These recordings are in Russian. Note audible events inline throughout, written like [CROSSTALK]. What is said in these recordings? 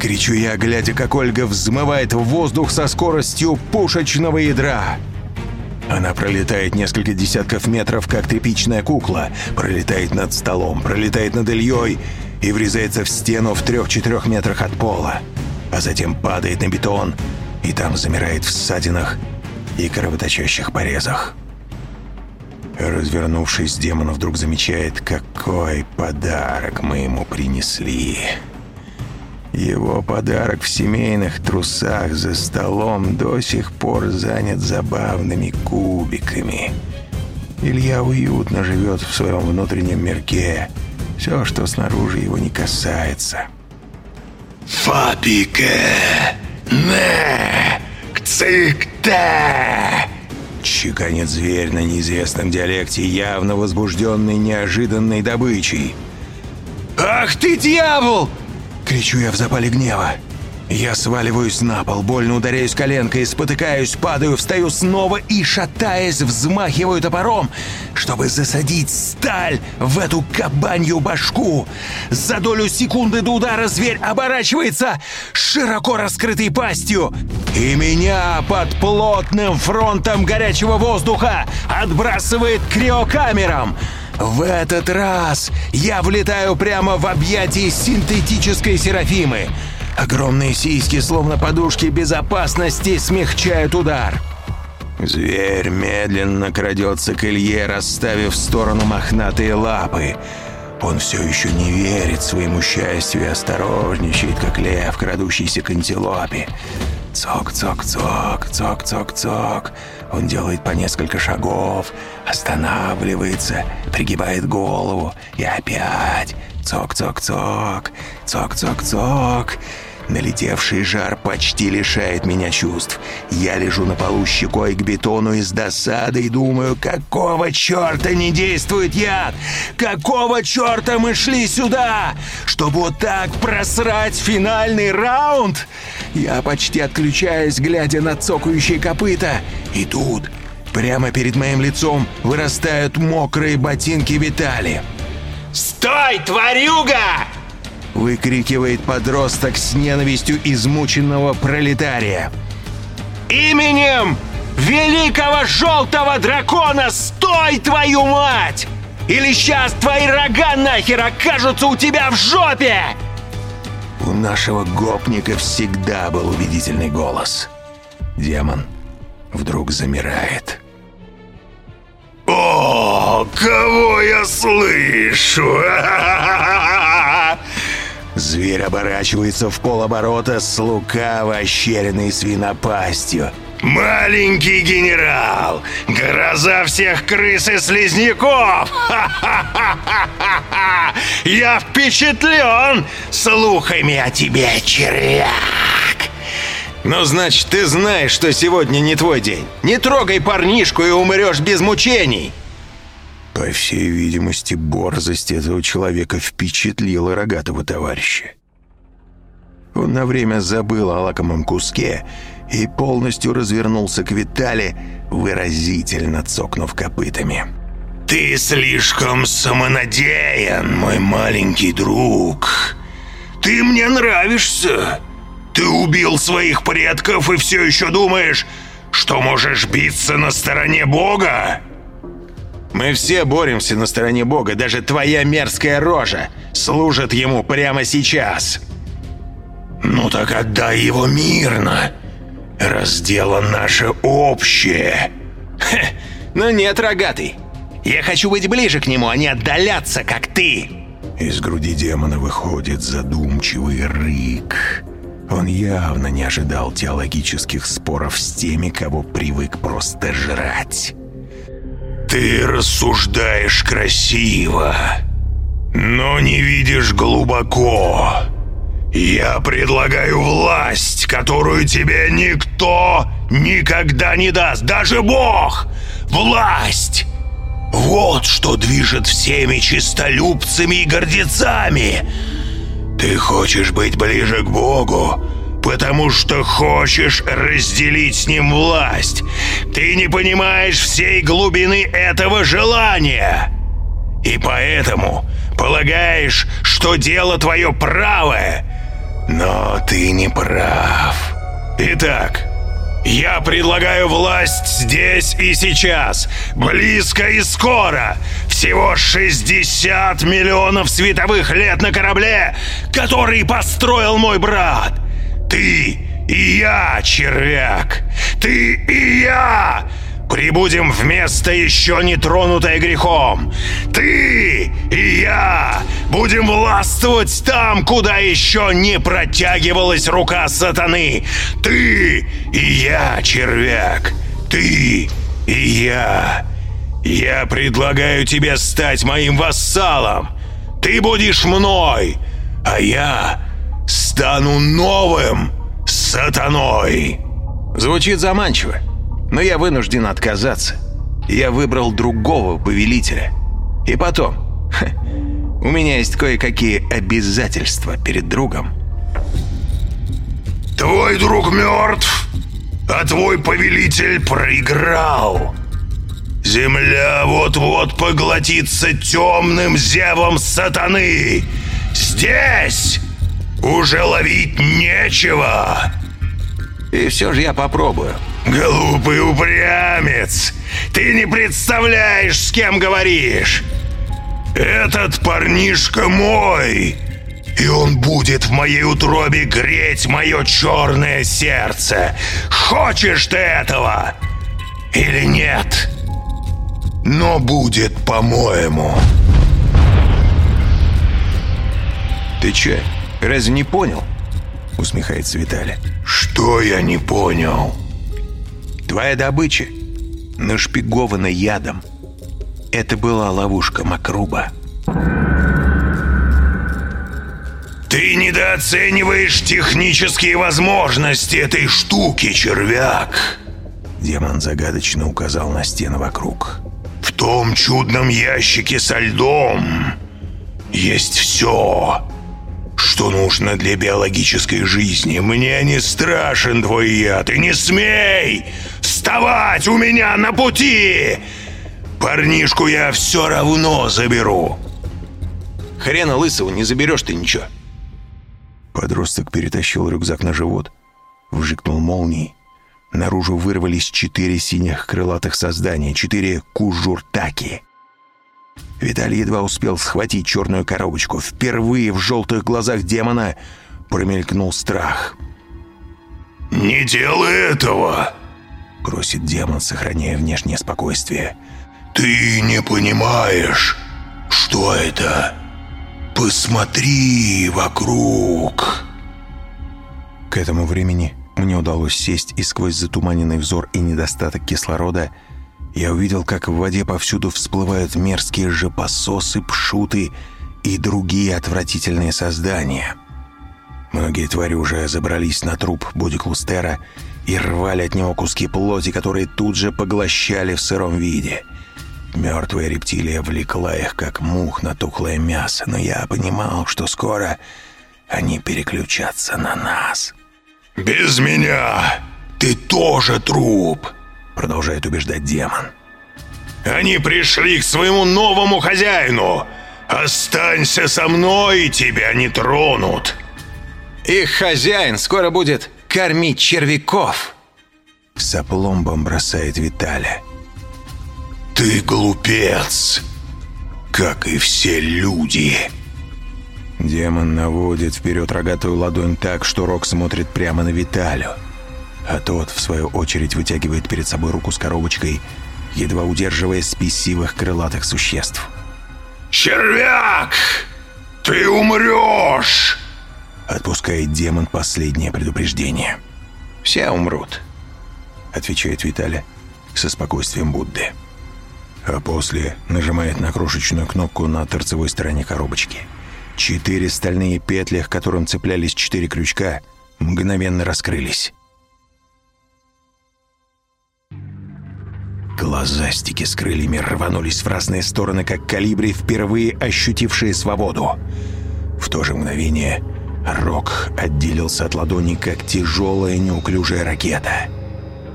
Кричу я, глядя, как Ольга взмывает в воздух со скоростью пушечного ядра. Она пролетает несколько десятков метров, как тряпичная кукла, пролетает над столом, пролетает над Ильей и врезается в стену в трех-четырех метрах от пола, а затем падает на бетон и там замирает в ссадинах и кровоточащих порезах. Развернувшись, демон вдруг замечает, какой подарок мы ему принесли. Его подарок в семейных трусах за столом до сих пор занят забавными кубиками. Илья уютно живет в своем внутреннем мирке. Все, что снаружи его не касается. «Фабике! Не! Кцикте!» Чеканит зверь на неизвестном диалекте, явно возбужденный неожиданной добычей. «Ах ты, дьявол!» Кричу я в запале гнева. Я сваливаюсь на пол, больно ударяюсь коленкой, спотыкаюсь, падаю, встаю снова и, шатаясь, взмахиваю топором, чтобы засадить сталь в эту кабанью башку. За долю секунды до удара зверь оборачивается широко раскрытой пастью, и меня под плотным фронтом горячего воздуха отбрасывает криокамерам. В этот раз я влетаю прямо в объятия синтетической Серафимы. Огромные сиськи, словно подушки безопасности, смягчают удар. Зверь медленно крадется к Илье, расставив в сторону мохнатые лапы. Он все еще не верит своему счастью и осторожничает, как лев, крадущийся к антилопе. Цок-цок-цок, цок-цок-цок. Он делает по несколько шагов, останавливается, пригибает голову и опять цок-цок-цок, цок-цок-цок. Налетевший жар почти лишает меня чувств. Я лежу на полу щекой к бетону и с досадой думаю, какого черта не действует яд? Какого черта мы шли сюда? Чтобы вот так просрать финальный раунд? Я почти отключаюсь, глядя на цокающие копыта. И тут, прямо перед моим лицом, вырастают мокрые ботинки Витали. «Стой, тварюга!» Выкрикивает подросток с ненавистью измученного пролетария. «Именем великого желтого дракона стой, твою мать! Или сейчас твои рога нахер окажутся у тебя в жопе!» У нашего гопника всегда был убедительный голос. Демон вдруг замирает. «О, кого я слышу?» [LAUGHS] Зверь оборачивается в полоборота с лукаво ощеренной свинопастью. «Маленький генерал! Гроза всех крыс и слизняков! Я впечатлен слухами о тебе, червяк!» «Ну, значит, ты знаешь, что сегодня не твой день. Не трогай парнишку и умрешь без мучений!» По всей видимости, борзость этого человека впечатлила рогатого товарища. Он на время забыл о лакомом куске и полностью развернулся к Витали, выразительно цокнув копытами. «Ты слишком самонадеян, мой маленький друг. Ты мне нравишься. Ты убил своих предков и все еще думаешь, что можешь биться на стороне Бога?» Мы все боремся на стороне Бога, даже твоя мерзкая рожа служит ему прямо сейчас. Ну так отдай его мирно. Раз дело наше общее. Хе, ну нет, рогатый. Я хочу быть ближе к нему, а не отдаляться, как ты. Из груди демона выходит задумчивый рык. Он явно не ожидал теологических споров с теми, кого привык просто жрать. Ты рассуждаешь красиво, но не видишь глубоко. Я предлагаю власть, которую тебе никто никогда не даст, даже Бог. Власть! Вот что движет всеми чистолюбцами и гордецами. Ты хочешь быть ближе к Богу? Потому что хочешь разделить с ним власть. Ты не понимаешь всей глубины этого желания. И поэтому полагаешь, что дело твое правое. Но ты не прав. Итак, я предлагаю власть здесь и сейчас, близко и скоро. Всего 60 миллионов световых лет на корабле, который построил мой брат. Ты и я, червяк. Ты и я прибудем в место еще не тронутое грехом. Ты и я будем властвовать там, куда еще не протягивалась рука сатаны. Ты и я, червяк. Ты и я. Я предлагаю тебе стать моим вассалом. Ты будешь мной, а я стану новым сатаной. Звучит заманчиво но я вынужден отказаться. Я выбрал другого повелителя. И потом, ха, у меня есть кое-какие обязательства перед другом. Твой друг мертв, а твой повелитель проиграл. Земля вот-вот поглотится темным зевом сатаны. Здесь уже ловить нечего. И все же я попробую. Глупый упрямец! Ты не представляешь, с кем говоришь! Этот парнишка мой! И он будет в моей утробе греть мое черное сердце! Хочешь ты этого? Или нет? Но будет, по-моему. Ты че, разве не понял? Усмехается Виталий. Что я не понял? Твоя добыча нашпигована ядом. Это была ловушка Макруба. Ты недооцениваешь технические возможности этой штуки, червяк. Демон загадочно указал на стены вокруг. В том чудном ящике со льдом есть все, что нужно для биологической жизни. Мне не страшен твой яд, и не смей вставать у меня на пути! Парнишку я все равно заберу!» «Хрена лысого не заберешь ты ничего!» Подросток перетащил рюкзак на живот, вжикнул молнией. Наружу вырвались четыре синих крылатых создания, четыре кужуртаки. Виталий едва успел схватить черную коробочку. Впервые в желтых глазах демона промелькнул страх. «Не делай этого!» — просит демон, сохраняя внешнее спокойствие. «Ты не понимаешь, что это? Посмотри вокруг!» К этому времени мне удалось сесть, и сквозь затуманенный взор и недостаток кислорода я увидел, как в воде повсюду всплывают мерзкие жопососы, пшуты и другие отвратительные создания. Многие твари уже забрались на труп Бодиклустера и рвали от него куски плоти, которые тут же поглощали в сыром виде. Мертвая рептилия влекла их, как мух на тухлое мясо, но я понимал, что скоро они переключатся на нас. «Без меня ты тоже труп!» Продолжает убеждать демон. «Они пришли к своему новому хозяину! Останься со мной, и тебя не тронут!» «Их хозяин скоро будет кормить червяков!» С опломбом бросает Виталя. «Ты глупец, как и все люди!» Демон наводит вперед рогатую ладонь так, что Рок смотрит прямо на Виталю. А тот, в свою очередь, вытягивает перед собой руку с коробочкой, едва удерживая спесивых крылатых существ. «Червяк! Ты умрешь!» Отпускает демон последнее предупреждение. «Все умрут», — отвечает Виталя со спокойствием Будды. А после нажимает на крошечную кнопку на торцевой стороне коробочки. Четыре стальные петли, к которым цеплялись четыре крючка, мгновенно раскрылись. Глазастики с крыльями рванулись в разные стороны, как калибри, впервые ощутившие свободу. В то же мгновение Рок отделился от ладони, как тяжелая неуклюжая ракета.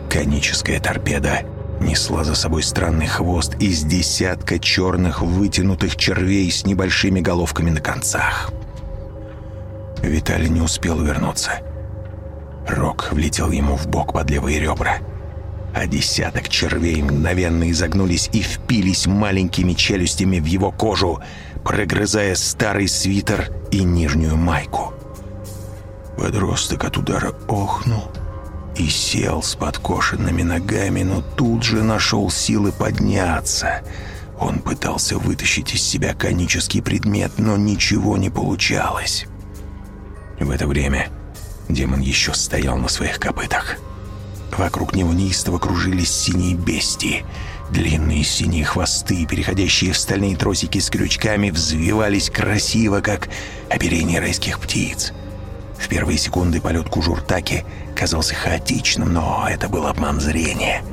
Коническая торпеда несла за собой странный хвост из десятка черных вытянутых червей с небольшими головками на концах. Виталий не успел вернуться. Рок влетел ему в бок под левые ребра, а десяток червей мгновенно изогнулись и впились маленькими челюстями в его кожу, прогрызая старый свитер и нижнюю майку. Подросток от удара охнул и сел с подкошенными ногами, но тут же нашел силы подняться. Он пытался вытащить из себя конический предмет, но ничего не получалось. В это время демон еще стоял на своих копытах. Вокруг него неистово кружились синие бестии. Длинные синие хвосты, переходящие в стальные тросики с крючками, взвивались красиво, как оперение райских птиц. В первые секунды полет Кужуртаки казался хаотичным, но это был обман зрения.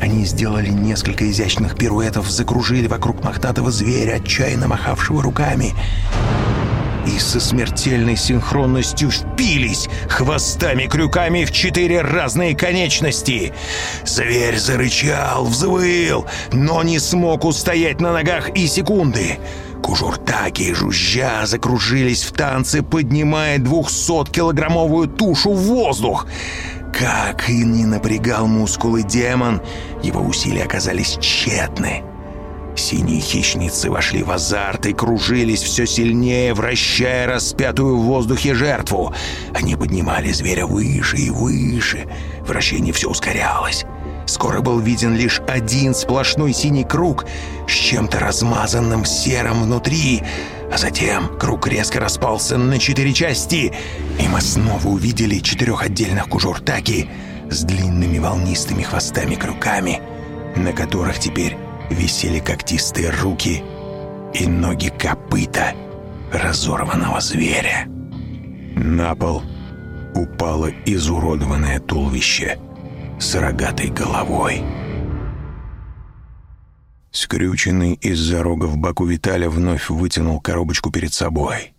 Они сделали несколько изящных пируэтов, закружили вокруг мохнатого зверя, отчаянно махавшего руками и со смертельной синхронностью впились хвостами-крюками в четыре разные конечности. Зверь зарычал, взвыл, но не смог устоять на ногах и секунды. Кужуртаки, жужжа, закружились в танце, поднимая двухсоткилограммовую тушу в воздух. Как и не напрягал мускулы демон, его усилия оказались тщетны. Синие хищницы вошли в азарт и кружились все сильнее, вращая распятую в воздухе жертву. Они поднимали зверя выше и выше. Вращение все ускорялось. Скоро был виден лишь один сплошной синий круг с чем-то размазанным серым внутри, а затем круг резко распался на четыре части, и мы снова увидели четырех отдельных кужуртаки с длинными волнистыми хвостами-крюками, на которых теперь висели когтистые руки и ноги копыта разорванного зверя. На пол упало изуродованное туловище с рогатой головой. Скрюченный из-за рога в боку Виталя вновь вытянул коробочку перед собой.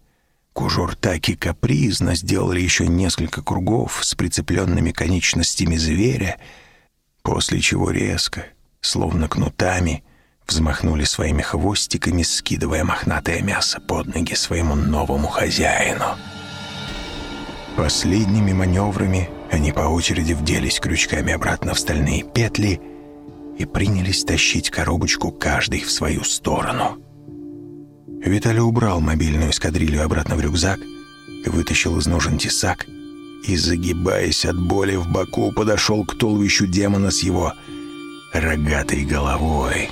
Кужур таки капризно сделали еще несколько кругов с прицепленными конечностями зверя, после чего резко, словно кнутами, взмахнули своими хвостиками, скидывая мохнатое мясо под ноги своему новому хозяину. Последними маневрами они по очереди вделись крючками обратно в стальные петли и принялись тащить коробочку каждый в свою сторону. Виталий убрал мобильную эскадрилью обратно в рюкзак, вытащил из ножен тесак и, загибаясь от боли в боку, подошел к туловищу демона с его рогатой головой.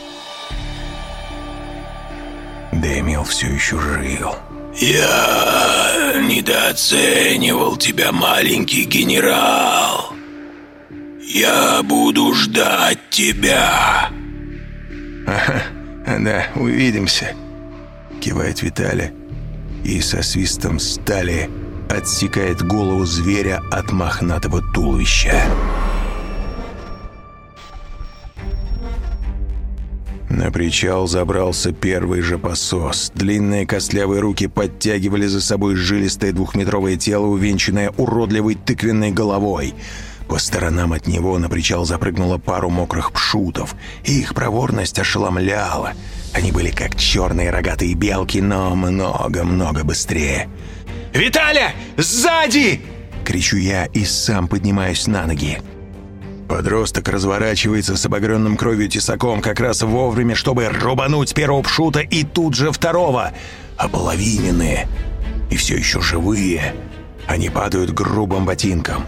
Дэмил все еще жил. «Я недооценивал тебя, маленький генерал. Я буду ждать тебя». «Ага, [LAUGHS] да, увидимся», — кивает Виталий и со свистом стали отсекает голову зверя от мохнатого туловища. На причал забрался первый же посос. Длинные костлявые руки подтягивали за собой жилистое двухметровое тело, увенчанное уродливой тыквенной головой. По сторонам от него на причал запрыгнула пару мокрых пшутов, и их проворность ошеломляла. Они были как черные рогатые белки, но много-много быстрее. «Виталя! Сзади!» — кричу я и сам поднимаюсь на ноги. Подросток разворачивается с обогренным кровью тесаком как раз вовремя, чтобы рубануть первого пшута и тут же второго. Ополовиненные и все еще живые. Они падают грубым ботинком.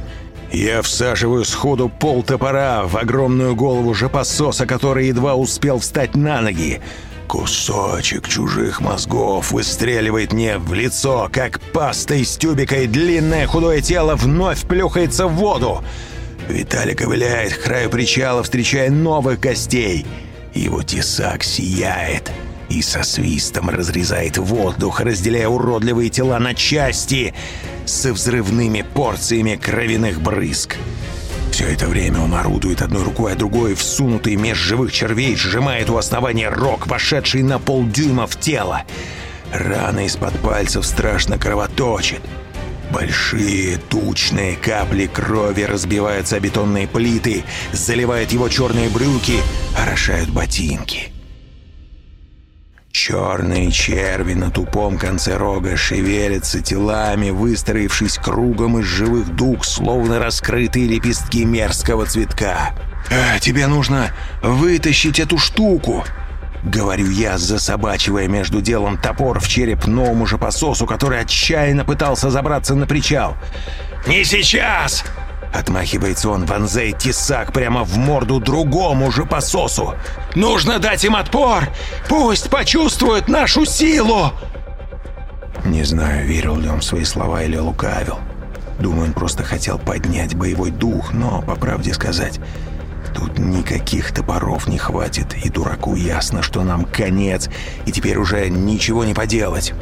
Я всаживаю сходу пол топора в огромную голову жопососа, который едва успел встать на ноги. Кусочек чужих мозгов выстреливает мне в лицо, как паста из тюбика, и длинное худое тело вновь плюхается в воду. Виталий ковыляет к краю причала, встречая новых гостей. Его тесак сияет и со свистом разрезает воздух, разделяя уродливые тела на части со взрывными порциями кровяных брызг. Все это время он орудует одной рукой, а другой, всунутый меж живых червей, сжимает у основания рог, вошедший на полдюйма в тело. Рана из-под пальцев страшно кровоточит. Большие тучные капли крови разбиваются о бетонные плиты, заливают его черные брюки, орошают ботинки. Черные черви на тупом конце рога шевелятся телами, выстроившись кругом из живых дуг, словно раскрытые лепестки мерзкого цветка. «А, «Тебе нужно вытащить эту штуку!» Говорю я, засобачивая между делом топор в череп новому же пососу, который отчаянно пытался забраться на причал. «Не сейчас!» Отмахивается он, вонзает тесак прямо в морду другому же пососу. «Нужно дать им отпор! Пусть почувствуют нашу силу!» Не знаю, верил ли он в свои слова или лукавил. Думаю, он просто хотел поднять боевой дух, но, по правде сказать, тут никаких топоров не хватит, и дураку ясно, что нам конец, и теперь уже ничего не поделать.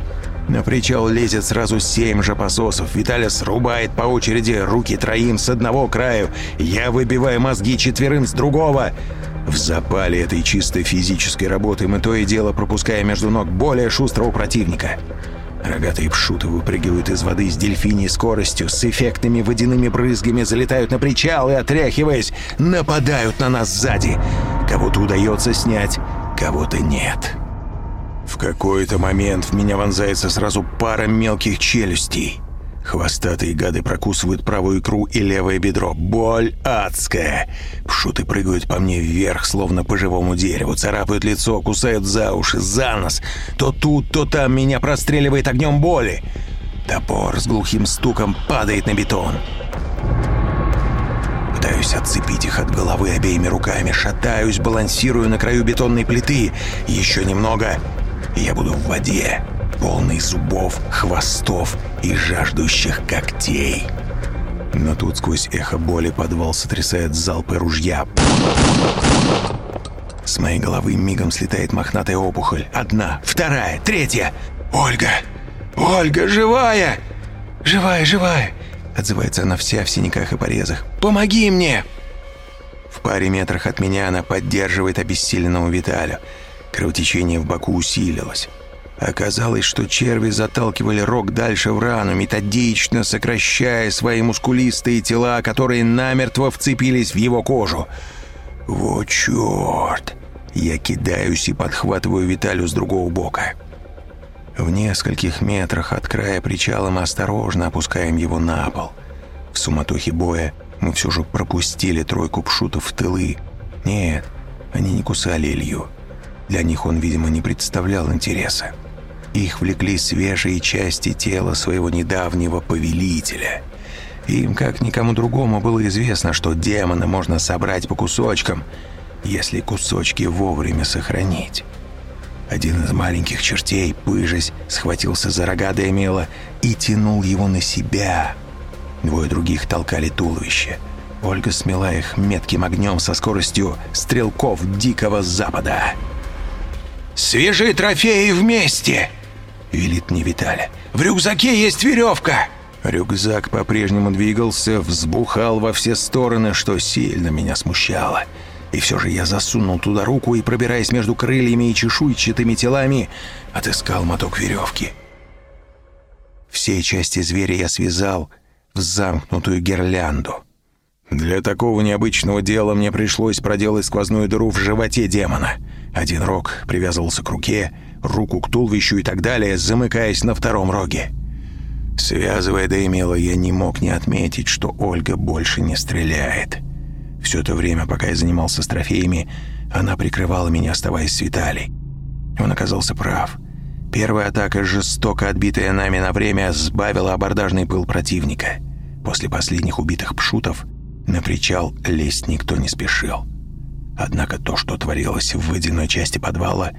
На причал лезет сразу семь же пососов. Виталя срубает по очереди руки троим с одного краю. Я выбиваю мозги четверым с другого. В запале этой чисто физической работы мы то и дело пропуская между ног более шустрого противника. Рогатые пшуты выпрыгивают из воды с дельфиней скоростью, с эффектными водяными брызгами залетают на причал и, отряхиваясь, нападают на нас сзади. Кого-то удается снять, кого-то нет. В какой-то момент в меня вонзается сразу пара мелких челюстей. Хвостатые гады прокусывают правую икру и левое бедро. Боль адская. Пшуты прыгают по мне вверх, словно по живому дереву, царапают лицо, кусают за уши, за нос. То тут, то там меня простреливает огнем боли. Топор с глухим стуком падает на бетон. Пытаюсь отцепить их от головы обеими руками, шатаюсь, балансирую на краю бетонной плиты. Еще немного, я буду в воде, полный зубов, хвостов и жаждущих когтей. Но тут сквозь эхо боли подвал сотрясает залпы ружья. С моей головы мигом слетает мохнатая опухоль. Одна, вторая, третья. «Ольга! Ольга, живая!» «Живая, живая!» Отзывается она вся в синяках и порезах. «Помоги мне!» В паре метрах от меня она поддерживает обессиленного Виталю. Кровотечение в боку усилилось. Оказалось, что черви заталкивали рог дальше в рану, методично сокращая свои мускулистые тела, которые намертво вцепились в его кожу. «Вот черт!» Я кидаюсь и подхватываю Виталю с другого бока. В нескольких метрах от края причала мы осторожно опускаем его на пол. В суматохе боя мы все же пропустили тройку пшутов в тылы. Нет, они не кусали Илью. Для них он, видимо, не представлял интереса. Их влекли свежие части тела своего недавнего повелителя. Им, как никому другому, было известно, что демона можно собрать по кусочкам, если кусочки вовремя сохранить. Один из маленьких чертей, пыжась, схватился за рога Демила и тянул его на себя. Двое других толкали туловище. Ольга смела их метким огнем со скоростью стрелков Дикого Запада. «Свежие трофеи вместе!» — велит мне Виталя. «В рюкзаке есть веревка!» Рюкзак по-прежнему двигался, взбухал во все стороны, что сильно меня смущало. И все же я засунул туда руку и, пробираясь между крыльями и чешуйчатыми телами, отыскал моток веревки. Все части зверя я связал в замкнутую гирлянду. Для такого необычного дела мне пришлось проделать сквозную дыру в животе демона — один рог привязывался к руке, руку к туловищу и так далее, замыкаясь на втором роге. Связывая Деймила, я не мог не отметить, что Ольга больше не стреляет. Все то время, пока я занимался с трофеями, она прикрывала меня, оставаясь с Виталий. Он оказался прав. Первая атака, жестоко отбитая нами на время, сбавила абордажный пыл противника. После последних убитых пшутов на причал лезть никто не спешил. Однако то, что творилось в водяной части подвала,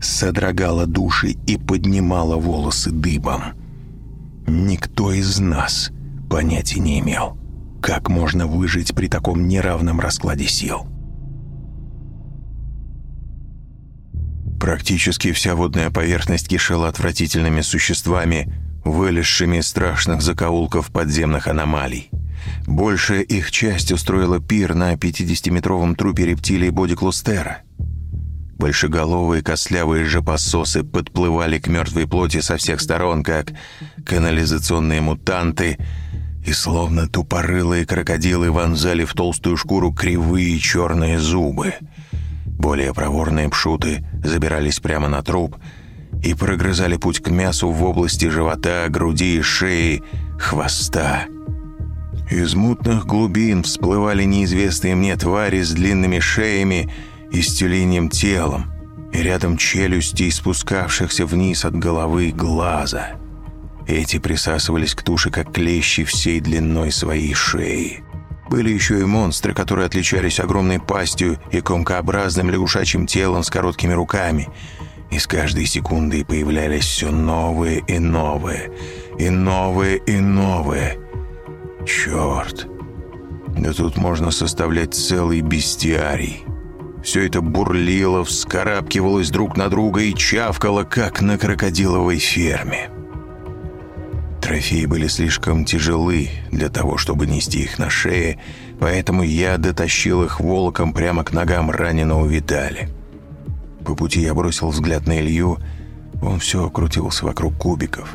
содрогало души и поднимало волосы дыбом. Никто из нас понятия не имел, как можно выжить при таком неравном раскладе сил. Практически вся водная поверхность кишела отвратительными существами, вылезшими из страшных закоулков подземных аномалий. Большая их часть устроила пир на 50-метровом трупе рептилии Бодиклустера. Большеголовые костлявые жопососы подплывали к мертвой плоти со всех сторон, как канализационные мутанты, и словно тупорылые крокодилы вонзали в толстую шкуру кривые черные зубы. Более проворные пшуты забирались прямо на труп и прогрызали путь к мясу в области живота, груди, шеи, хвоста. Из мутных глубин всплывали неизвестные мне твари с длинными шеями и с тюленем телом, и рядом челюстей, спускавшихся вниз от головы глаза. Эти присасывались к туше, как клещи всей длиной своей шеи. Были еще и монстры, которые отличались огромной пастью и комкообразным лягушачьим телом с короткими руками. И с каждой секундой появлялись все новые и новые, и новые и новые. Черт! Да тут можно составлять целый бестиарий. Все это бурлило, вскарабкивалось друг на друга и чавкало, как на крокодиловой ферме. Трофеи были слишком тяжелы для того, чтобы нести их на шее, поэтому я дотащил их волоком прямо к ногам раненого Витали. По пути я бросил взгляд на Илью, он все крутился вокруг кубиков.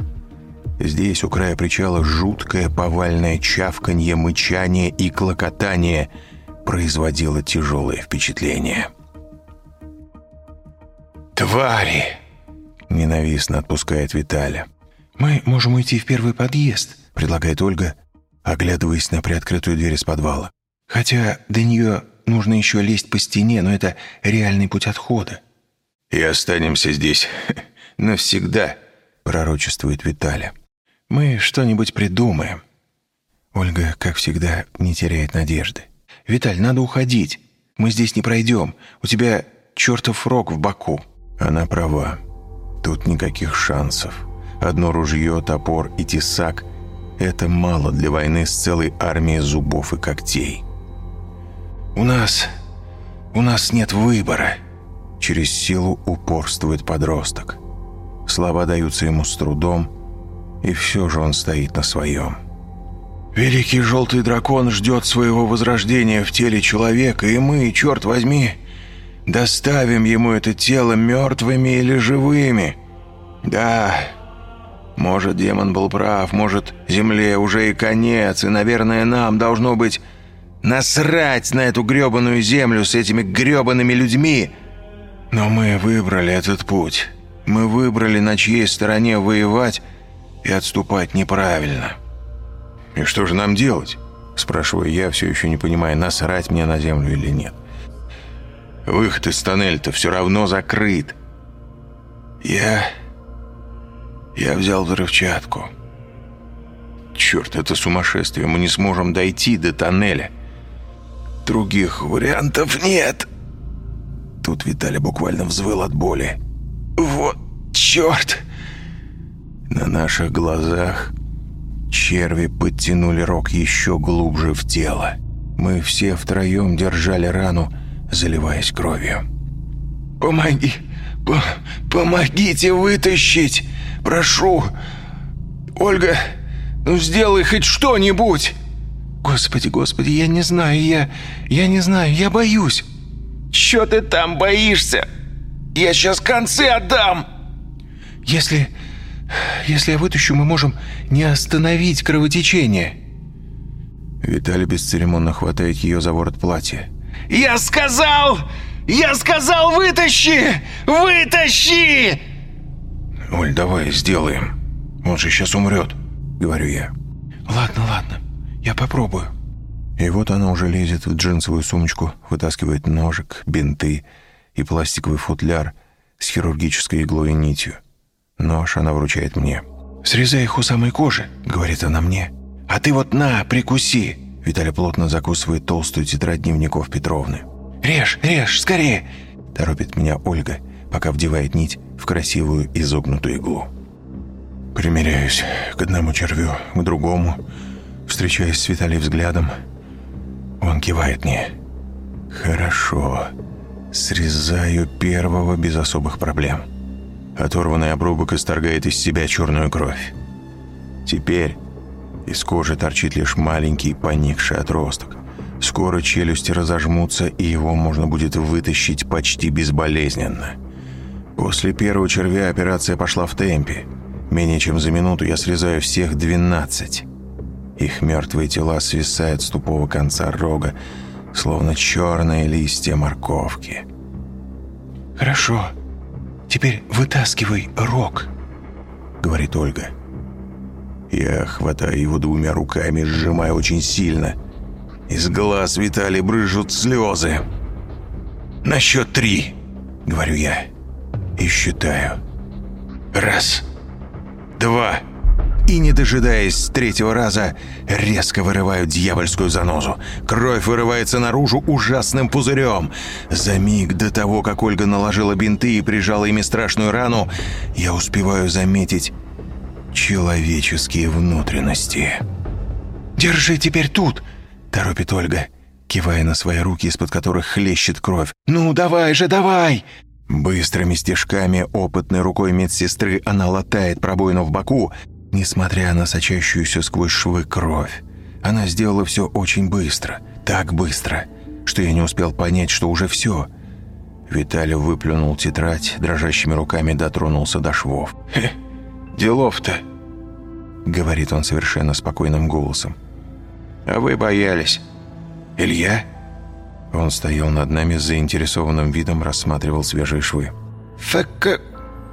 Здесь, у края причала, жуткое повальное чавканье, мычание и клокотание – производила тяжелое впечатление. «Твари!» — ненавистно отпускает Виталя. «Мы можем уйти в первый подъезд», — предлагает Ольга, оглядываясь на приоткрытую дверь из подвала. «Хотя до нее нужно еще лезть по стене, но это реальный путь отхода». «И останемся здесь [LAUGHS] навсегда», — пророчествует Виталя. «Мы что-нибудь придумаем». Ольга, как всегда, не теряет надежды. «Виталь, надо уходить. Мы здесь не пройдем. У тебя чертов рог в боку». Она права. Тут никаких шансов. Одно ружье, топор и тесак – это мало для войны с целой армией зубов и когтей. «У нас... у нас нет выбора», – через силу упорствует подросток. Слова даются ему с трудом, и все же он стоит на своем. Великий желтый дракон ждет своего возрождения в теле человека, и мы, черт возьми, доставим ему это тело мертвыми или живыми. Да, может, демон был прав, может, земле уже и конец, и, наверное, нам должно быть насрать на эту гребаную землю с этими гребаными людьми. Но мы выбрали этот путь. Мы выбрали, на чьей стороне воевать и отступать неправильно». «И что же нам делать?» Спрашиваю я, все еще не понимая, насрать мне на землю или нет. «Выход из тоннеля-то все равно закрыт». «Я... я взял взрывчатку». «Черт, это сумасшествие, мы не сможем дойти до тоннеля». «Других вариантов нет». Тут Виталий буквально взвыл от боли. «Вот черт!» На наших глазах Черви подтянули рог еще глубже в тело. Мы все втроем держали рану, заливаясь кровью. «Помоги! По помогите вытащить! Прошу! Ольга, ну сделай хоть что-нибудь!» «Господи, господи, я не знаю, я... я не знаю, я боюсь!» «Чё ты там боишься? Я сейчас концы отдам!» «Если... Если я вытащу, мы можем не остановить кровотечение». Виталий бесцеремонно хватает ее за ворот платья. «Я сказал! Я сказал, вытащи! Вытащи!» «Оль, давай сделаем. Он же сейчас умрет», — говорю я. «Ладно, ладно, я попробую». И вот она уже лезет в джинсовую сумочку, вытаскивает ножик, бинты и пластиковый футляр с хирургической иглой и нитью. Нож она вручает мне. «Срезай их у самой кожи», — говорит она мне. «А ты вот на, прикуси!» Виталий плотно закусывает толстую тетрадь дневников Петровны. «Режь, режь, скорее!» — торопит меня Ольга, пока вдевает нить в красивую изогнутую иглу. Примеряюсь к одному червю, к другому, встречаясь с Виталием взглядом. Он кивает мне. «Хорошо. Срезаю первого без особых проблем». Оторванный обрубок исторгает из себя черную кровь. Теперь из кожи торчит лишь маленький поникший отросток. Скоро челюсти разожмутся, и его можно будет вытащить почти безболезненно. После первого червя операция пошла в темпе. Менее чем за минуту я срезаю всех 12. Их мертвые тела свисают с тупого конца рога, словно черные листья морковки. «Хорошо. Теперь вытаскивай рог», — говорит Ольга. Я хватаю его двумя руками, сжимая очень сильно. Из глаз Виталий брыжут слезы. «На счет три», — говорю я. И считаю. «Раз, два...» и, не дожидаясь третьего раза, резко вырываю дьявольскую занозу. Кровь вырывается наружу ужасным пузырем. За миг до того, как Ольга наложила бинты и прижала ими страшную рану, я успеваю заметить человеческие внутренности. «Держи теперь тут!» — торопит Ольга, кивая на свои руки, из-под которых хлещет кровь. «Ну, давай же, давай!» Быстрыми стежками опытной рукой медсестры она латает пробоину в боку, несмотря на сочащуюся сквозь швы кровь. Она сделала все очень быстро, так быстро, что я не успел понять, что уже все. Виталий выплюнул тетрадь, дрожащими руками дотронулся до швов. «Хе, делов-то», — говорит он совершенно спокойным голосом. «А вы боялись. Илья?» Он стоял над нами с заинтересованным видом, рассматривал свежие швы. «Фэка...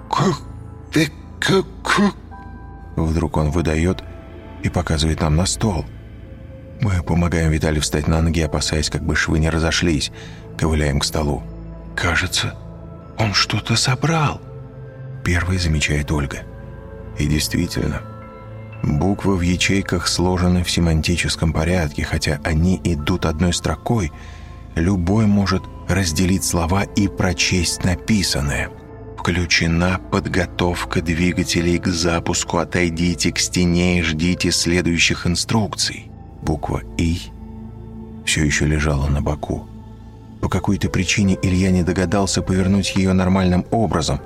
ку... фэка... ку...» Вдруг он выдает и показывает нам на стол. Мы помогаем Виталию встать на ноги, опасаясь, как бы швы не разошлись. Ковыляем к столу. «Кажется, он что-то собрал», — первой замечает Ольга. И действительно, буквы в ячейках сложены в семантическом порядке, хотя они идут одной строкой, любой может разделить слова и прочесть написанное — Включена подготовка двигателей к запуску. Отойдите к стене и ждите следующих инструкций. Буква «И» все еще лежала на боку. По какой-то причине Илья не догадался повернуть ее нормальным образом.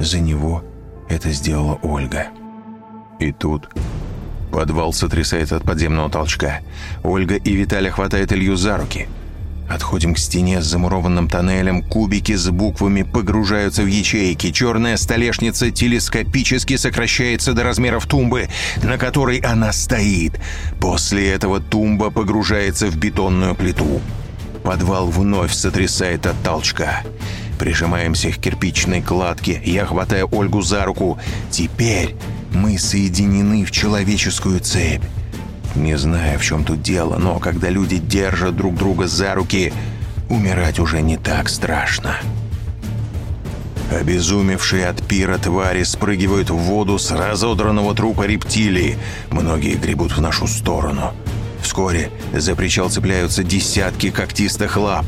За него это сделала Ольга. И тут подвал сотрясает от подземного толчка. Ольга и Виталий хватают Илью за руки – Отходим к стене с замурованным тоннелем, кубики с буквами погружаются в ячейки, черная столешница телескопически сокращается до размеров тумбы, на которой она стоит. После этого тумба погружается в бетонную плиту. Подвал вновь сотрясает от толчка. Прижимаемся к кирпичной кладке, я хватаю Ольгу за руку. Теперь мы соединены в человеческую цепь. Не знаю, в чем тут дело, но когда люди держат друг друга за руки, умирать уже не так страшно. Обезумевшие от пира твари спрыгивают в воду с разодранного трупа рептилии. Многие гребут в нашу сторону. Вскоре за причал цепляются десятки когтистых лап.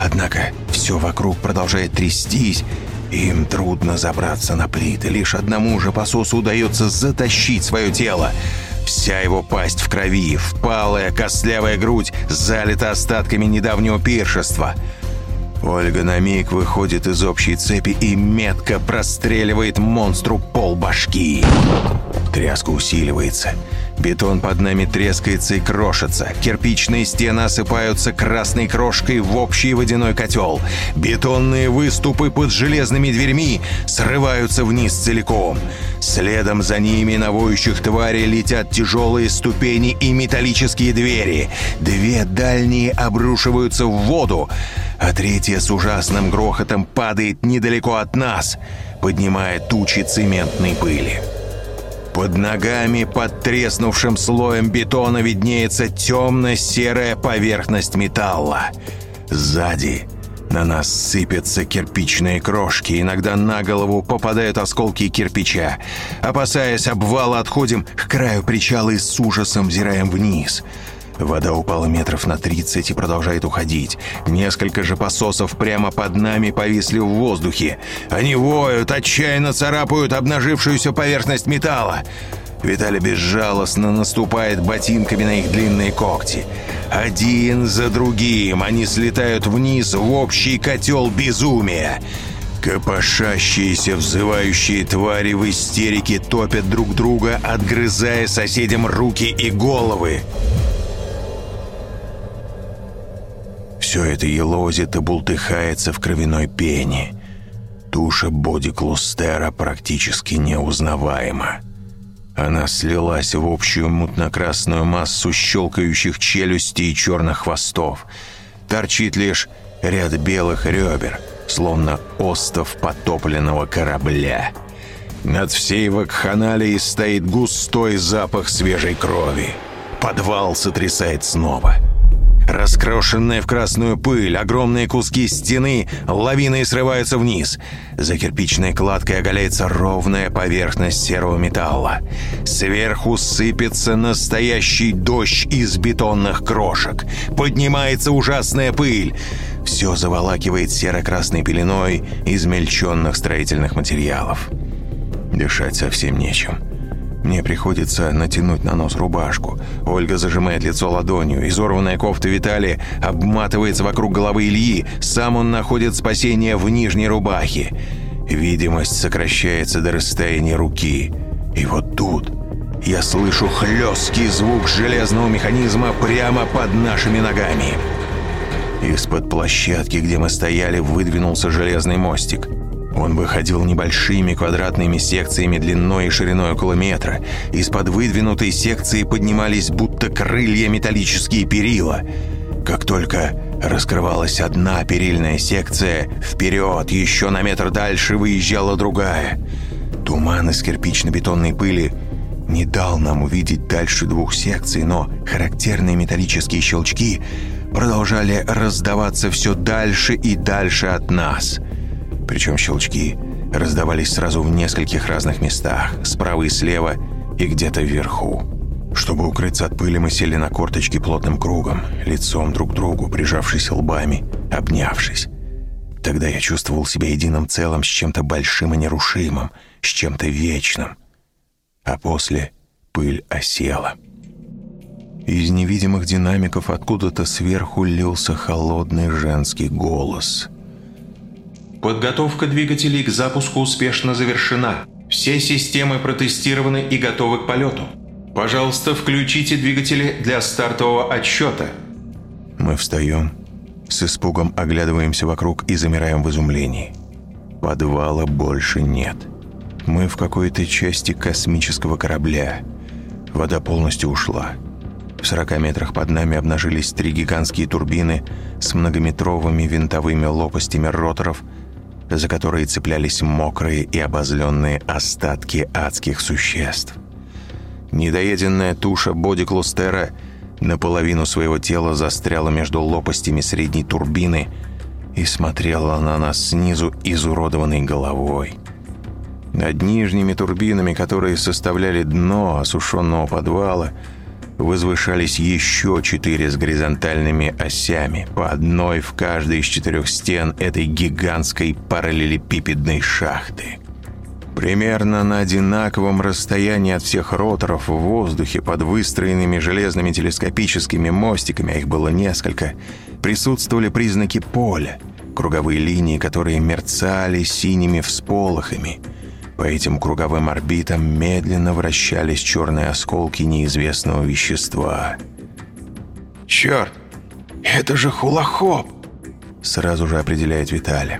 Однако все вокруг продолжает трястись, им трудно забраться на плиты. Лишь одному же пососу удается затащить свое тело. Вся его пасть в крови, впалая костлявая грудь залита остатками недавнего пиршества. Ольга на миг выходит из общей цепи и метко простреливает монстру пол башки. Тряска усиливается. Бетон под нами трескается и крошится. Кирпичные стены осыпаются красной крошкой в общий водяной котел. Бетонные выступы под железными дверьми срываются вниз целиком. Следом за ними на воющих тварей летят тяжелые ступени и металлические двери. Две дальние обрушиваются в воду, а третья с ужасным грохотом падает недалеко от нас, поднимая тучи цементной пыли. Под ногами, под треснувшим слоем бетона, виднеется темно-серая поверхность металла. Сзади на нас сыпятся кирпичные крошки, иногда на голову попадают осколки кирпича. Опасаясь обвала, отходим к краю причала и с ужасом взираем вниз — Вода упала метров на 30 и продолжает уходить. Несколько же пососов прямо под нами повисли в воздухе. Они воют, отчаянно царапают обнажившуюся поверхность металла. Виталий безжалостно наступает ботинками на их длинные когти. Один за другим они слетают вниз в общий котел безумия. Копошащиеся, взывающие твари в истерике топят друг друга, отгрызая соседям руки и головы. Все это елозит и бултыхается в кровяной пене. Туша боди Клустера практически неузнаваема. Она слилась в общую мутно-красную массу щелкающих челюстей и черных хвостов. Торчит лишь ряд белых ребер, словно остов потопленного корабля. Над всей вакханалией стоит густой запах свежей крови. Подвал сотрясает снова. Раскрошенная в красную пыль, огромные куски стены лавиной срываются вниз. За кирпичной кладкой оголяется ровная поверхность серого металла. Сверху сыпется настоящий дождь из бетонных крошек. Поднимается ужасная пыль. Все заволакивает серо-красной пеленой измельченных строительных материалов. Дышать совсем нечем. Мне приходится натянуть на нос рубашку. Ольга зажимает лицо ладонью. Изорванная кофта Виталия обматывается вокруг головы Ильи. Сам он находит спасение в нижней рубахе. Видимость сокращается до расстояния руки. И вот тут я слышу хлесткий звук железного механизма прямо под нашими ногами. Из-под площадки, где мы стояли, выдвинулся железный мостик. Он выходил небольшими квадратными секциями длиной и шириной около метра. Из-под выдвинутой секции поднимались будто крылья металлические перила. Как только раскрывалась одна перильная секция, вперед, еще на метр дальше выезжала другая. Туман из кирпично-бетонной пыли не дал нам увидеть дальше двух секций, но характерные металлические щелчки продолжали раздаваться все дальше и дальше от нас – причем щелчки раздавались сразу в нескольких разных местах, справа и слева и где-то вверху. Чтобы укрыться от пыли, мы сели на корточки плотным кругом, лицом друг к другу, прижавшись лбами, обнявшись. Тогда я чувствовал себя единым целым с чем-то большим и нерушимым, с чем-то вечным. А после пыль осела. Из невидимых динамиков откуда-то сверху лился холодный женский голос. Подготовка двигателей к запуску успешно завершена. Все системы протестированы и готовы к полету. Пожалуйста, включите двигатели для стартового отсчета. Мы встаем, с испугом оглядываемся вокруг и замираем в изумлении. Подвала больше нет. Мы в какой-то части космического корабля. Вода полностью ушла. В 40 метрах под нами обнажились три гигантские турбины с многометровыми винтовыми лопастями роторов – за которые цеплялись мокрые и обозленные остатки адских существ. Недоеденная туша боди-клустера наполовину своего тела застряла между лопастями средней турбины и смотрела на нас снизу изуродованной головой. Над нижними турбинами, которые составляли дно осушенного подвала, возвышались еще четыре с горизонтальными осями, по одной в каждой из четырех стен этой гигантской параллелепипедной шахты. Примерно на одинаковом расстоянии от всех роторов в воздухе под выстроенными железными телескопическими мостиками, а их было несколько, присутствовали признаки поля, круговые линии, которые мерцали синими всполохами – по этим круговым орбитам медленно вращались черные осколки неизвестного вещества. «Черт! Это же хулахоп!» Сразу же определяет Виталий.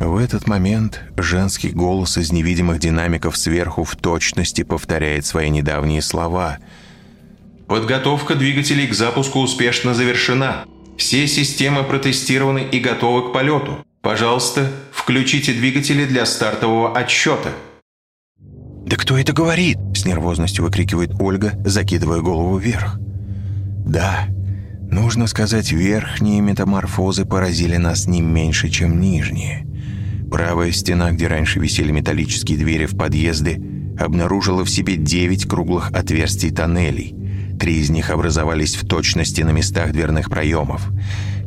В этот момент женский голос из невидимых динамиков сверху в точности повторяет свои недавние слова. «Подготовка двигателей к запуску успешно завершена. Все системы протестированы и готовы к полету. Пожалуйста, включите двигатели для стартового отсчета. «Да кто это говорит?» – с нервозностью выкрикивает Ольга, закидывая голову вверх. «Да, нужно сказать, верхние метаморфозы поразили нас не меньше, чем нижние. Правая стена, где раньше висели металлические двери в подъезды, обнаружила в себе девять круглых отверстий тоннелей. Три из них образовались в точности на местах дверных проемов.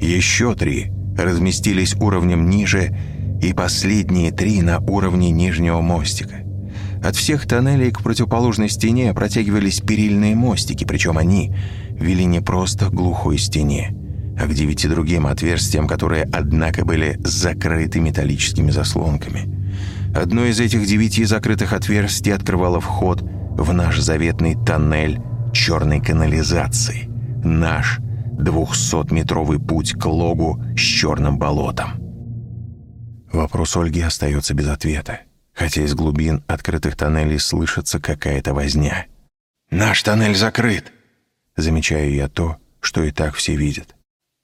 Еще три – разместились уровнем ниже и последние три на уровне нижнего мостика. От всех тоннелей к противоположной стене протягивались перильные мостики, причем они вели не просто к глухой стене, а к девяти другим отверстиям, которые, однако, были закрыты металлическими заслонками. Одно из этих девяти закрытых отверстий открывало вход в наш заветный тоннель черной канализации. Наш Двухсотметровый путь к логу с черным болотом. Вопрос Ольги остается без ответа, хотя из глубин открытых тоннелей слышится какая-то возня. «Наш тоннель закрыт!» Замечаю я то, что и так все видят.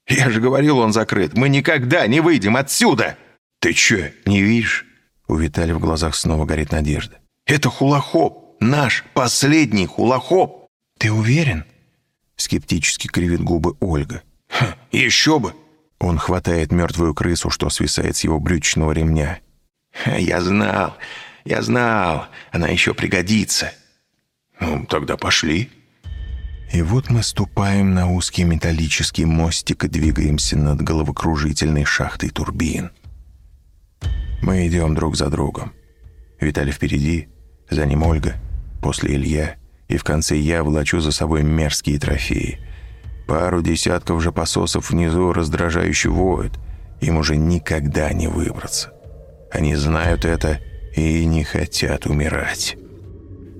«Я же говорил, он закрыт! Мы никогда не выйдем отсюда!» «Ты чё, не видишь?» У Виталия в глазах снова горит надежда. «Это хулахоп! Наш последний хулахоп!» «Ты уверен?» Скептически кривит губы Ольга. «Ха, еще бы!» Он хватает мертвую крысу, что свисает с его брючного ремня. «Я знал, я знал, она еще пригодится». «Ну, тогда пошли». И вот мы ступаем на узкий металлический мостик и двигаемся над головокружительной шахтой турбин. Мы идем друг за другом. Виталий впереди, за ним Ольга, после Илья, и в конце я влачу за собой мерзкие трофеи. Пару десятков же пососов внизу раздражающе воют. Им уже никогда не выбраться. Они знают это и не хотят умирать.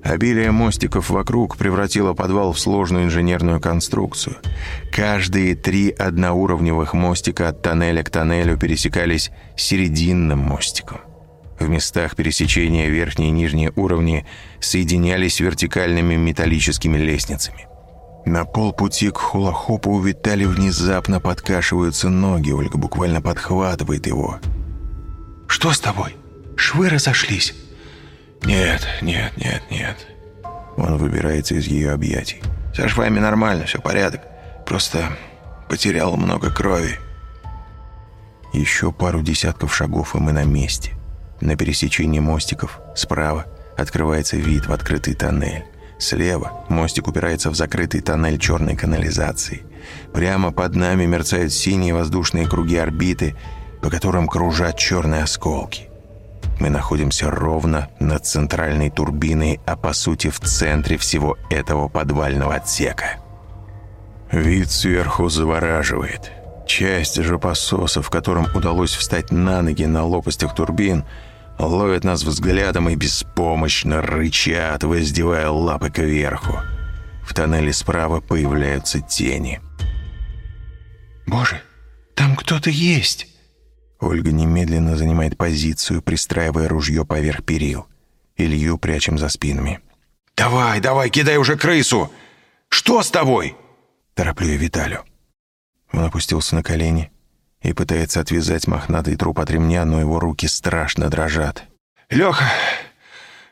Обилие мостиков вокруг превратило подвал в сложную инженерную конструкцию. Каждые три одноуровневых мостика от тоннеля к тоннелю пересекались серединным мостиком. В местах пересечения верхние и нижние уровни соединялись вертикальными металлическими лестницами. На полпути к хулахопу у Витали внезапно подкашиваются ноги, Ольга буквально подхватывает его. «Что с тобой? Швы разошлись?» «Нет, нет, нет, нет». Он выбирается из ее объятий. «Со швами нормально, все порядок. Просто потерял много крови». Еще пару десятков шагов, и мы на месте. На пересечении мостиков справа открывается вид в открытый тоннель. Слева мостик упирается в закрытый тоннель черной канализации. Прямо под нами мерцают синие воздушные круги орбиты, по которым кружат черные осколки. Мы находимся ровно над центральной турбиной, а по сути в центре всего этого подвального отсека. Вид сверху завораживает. Часть же пососов, которым удалось встать на ноги на лопастях турбин, ловят нас взглядом и беспомощно рычат, воздевая лапы кверху. В тоннеле справа появляются тени. «Боже, там кто-то есть!» Ольга немедленно занимает позицию, пристраивая ружье поверх перил. Илью прячем за спинами. «Давай, давай, кидай уже крысу! Что с тобой?» Тороплю я Виталю. Он опустился на колени и пытается отвязать мохнатый труп от ремня, но его руки страшно дрожат. «Леха!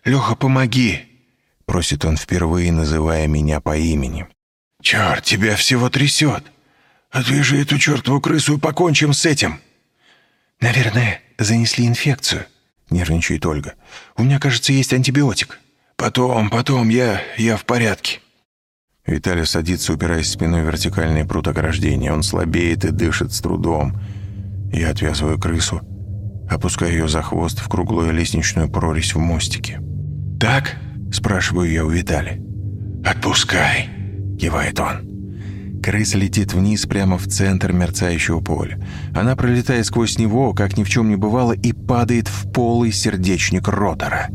Леха, помоги!» Просит он впервые, называя меня по имени. «Черт, тебя всего трясет! Отвяжи эту чертову крысу и покончим с этим!» «Наверное, занесли инфекцию», — нервничает Ольга. «У меня, кажется, есть антибиотик». «Потом, потом, я... я в порядке». Виталий садится, упираясь спиной в вертикальный прут ограждения. Он слабеет и дышит с трудом. Я отвязываю крысу, опускаю ее за хвост в круглую лестничную прорезь в мостике. «Так?» – спрашиваю я у Виталия. «Отпускай!» – кивает он. Крыса летит вниз прямо в центр мерцающего поля. Она пролетает сквозь него, как ни в чем не бывало, и падает в полый сердечник ротора.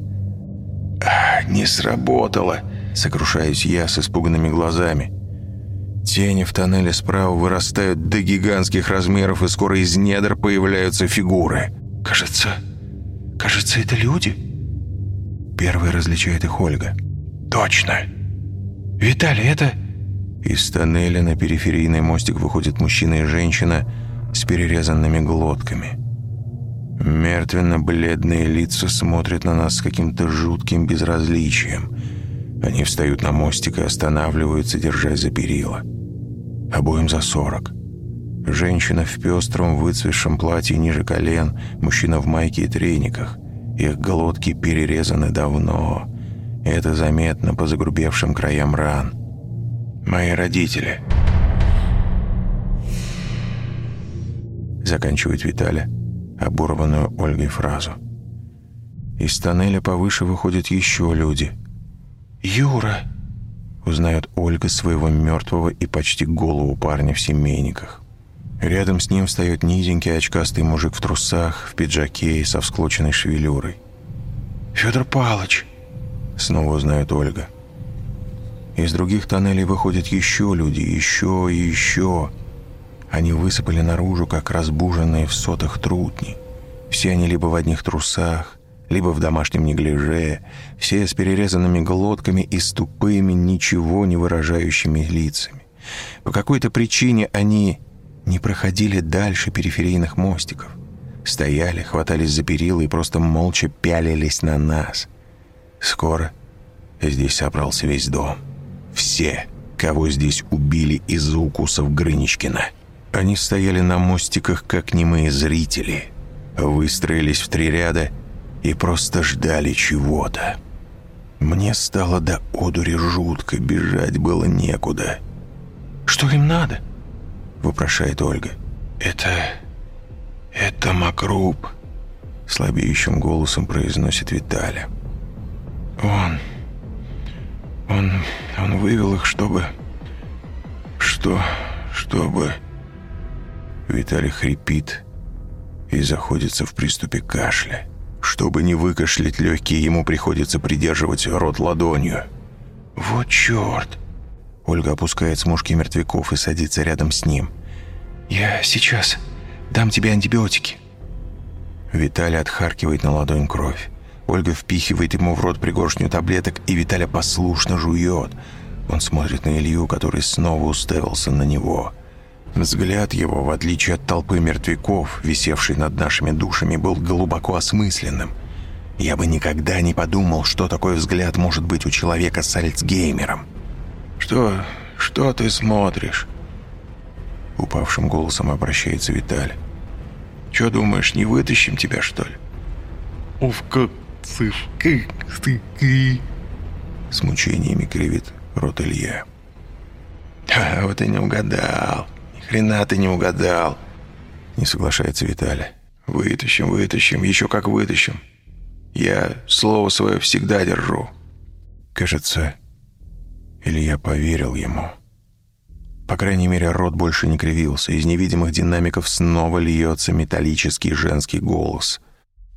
«А, «Не сработало!» — сокрушаюсь я с испуганными глазами. Тени в тоннеле справа вырастают до гигантских размеров, и скоро из недр появляются фигуры. «Кажется... кажется, это люди?» Первый различает их Ольга. «Точно!» «Виталий, это...» Из тоннеля на периферийный мостик выходят мужчина и женщина с перерезанными глотками. Мертвенно-бледные лица смотрят на нас с каким-то жутким безразличием. Они встают на мостик и останавливаются, держась за перила. Обоим за сорок. Женщина в пестром выцветшем платье ниже колен, мужчина в майке и трениках. Их глотки перерезаны давно. Это заметно по загрубевшим краям ран. Мои родители. Заканчивает Виталя оборванную Ольгой фразу. Из тоннеля повыше выходят еще люди. «Юра!» Узнает Ольга своего мертвого и почти голого парня в семейниках. Рядом с ним встает низенький очкастый мужик в трусах, в пиджаке и со всклоченной шевелюрой. «Федор Палыч!» Снова узнает Ольга. Из других тоннелей выходят еще люди, еще и еще. Они высыпали наружу, как разбуженные в сотах трутни. Все они либо в одних трусах, либо в домашнем неглиже, все с перерезанными глотками и с тупыми, ничего не выражающими лицами. По какой-то причине они не проходили дальше периферийных мостиков. Стояли, хватались за перила и просто молча пялились на нас. Скоро здесь собрался весь дом. Все, кого здесь убили из-за укусов Грыничкина. Они стояли на мостиках, как немые зрители, выстроились в три ряда и просто ждали чего-то. Мне стало до одури жутко, бежать было некуда. «Что им надо?» — вопрошает Ольга. «Это... это Макруб», — слабеющим голосом произносит Виталя. «Он... он... он вывел их, чтобы... что... чтобы...» Виталий хрипит и заходится в приступе кашля. Чтобы не выкашлять легкие, ему приходится придерживать рот ладонью. «Вот черт!» Ольга опускает смушки мертвяков и садится рядом с ним. «Я сейчас дам тебе антибиотики». Виталий отхаркивает на ладонь кровь. Ольга впихивает ему в рот пригоршню таблеток, и Виталя послушно жует. Он смотрит на Илью, который снова уставился на него. Взгляд его, в отличие от толпы мертвяков, висевшей над нашими душами, был глубоко осмысленным. Я бы никогда не подумал, что такой взгляд может быть у человека с Альцгеймером. «Что... что ты смотришь?» Упавшим голосом обращается Виталь. «Чё думаешь, не вытащим тебя, что ли?» «Овка, цифка, стыки!» С мучениями кривит рот Илья. «А вот и не угадал!» Хрена ты не угадал!» Не соглашается Виталий. «Вытащим, вытащим, еще как вытащим. Я слово свое всегда держу». Кажется, или я поверил ему. По крайней мере, рот больше не кривился. Из невидимых динамиков снова льется металлический женский голос.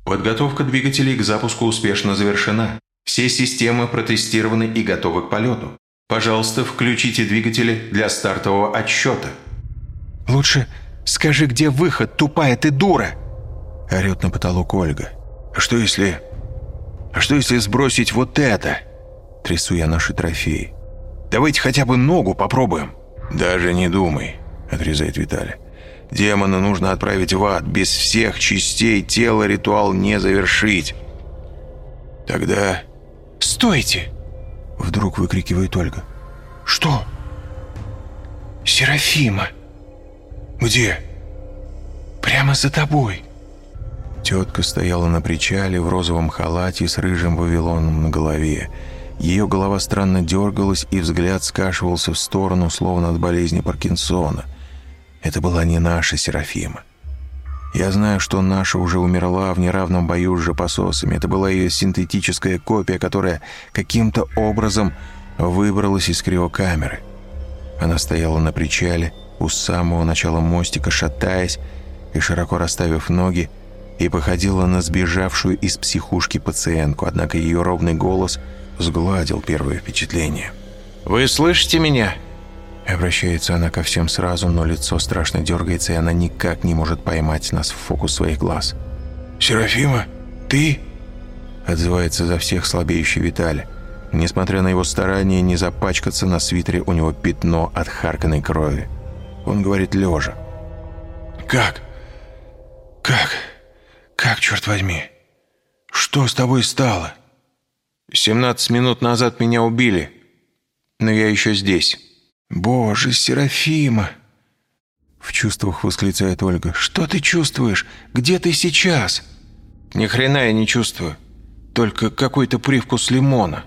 Подготовка двигателей к запуску успешно завершена. Все системы протестированы и готовы к полету. Пожалуйста, включите двигатели для стартового отсчета. «Лучше скажи, где выход, тупая ты дура!» Орет на потолок Ольга. «А что если... А что если сбросить вот это?» Трясу я наши трофеи. «Давайте хотя бы ногу попробуем». «Даже не думай», — отрезает Виталий. «Демона нужно отправить в ад. Без всех частей тела ритуал не завершить». «Тогда...» «Стойте!» — вдруг выкрикивает Ольга. «Что?» «Серафима!» «Где?» «Прямо за тобой». Тетка стояла на причале в розовом халате с рыжим вавилоном на голове. Ее голова странно дергалась, и взгляд скашивался в сторону, словно от болезни Паркинсона. Это была не наша Серафима. Я знаю, что наша уже умерла в неравном бою с жопососами. Это была ее синтетическая копия, которая каким-то образом выбралась из криокамеры. Она стояла на причале, у самого начала мостика, шатаясь и широко расставив ноги, и походила на сбежавшую из психушки пациентку, однако ее ровный голос сгладил первое впечатление. «Вы слышите меня?» Обращается она ко всем сразу, но лицо страшно дергается, и она никак не может поймать нас в фокус своих глаз. «Серафима, ты?» Отзывается за всех слабеющий Виталий. Несмотря на его старание не запачкаться, на свитере у него пятно от харканной крови. Он говорит лежа. «Как? Как? Как, черт возьми? Что с тобой стало?» «Семнадцать минут назад меня убили, но я еще здесь». «Боже, Серафима!» В чувствах восклицает Ольга. «Что ты чувствуешь? Где ты сейчас?» «Ни хрена я не чувствую. Только какой-то привкус лимона».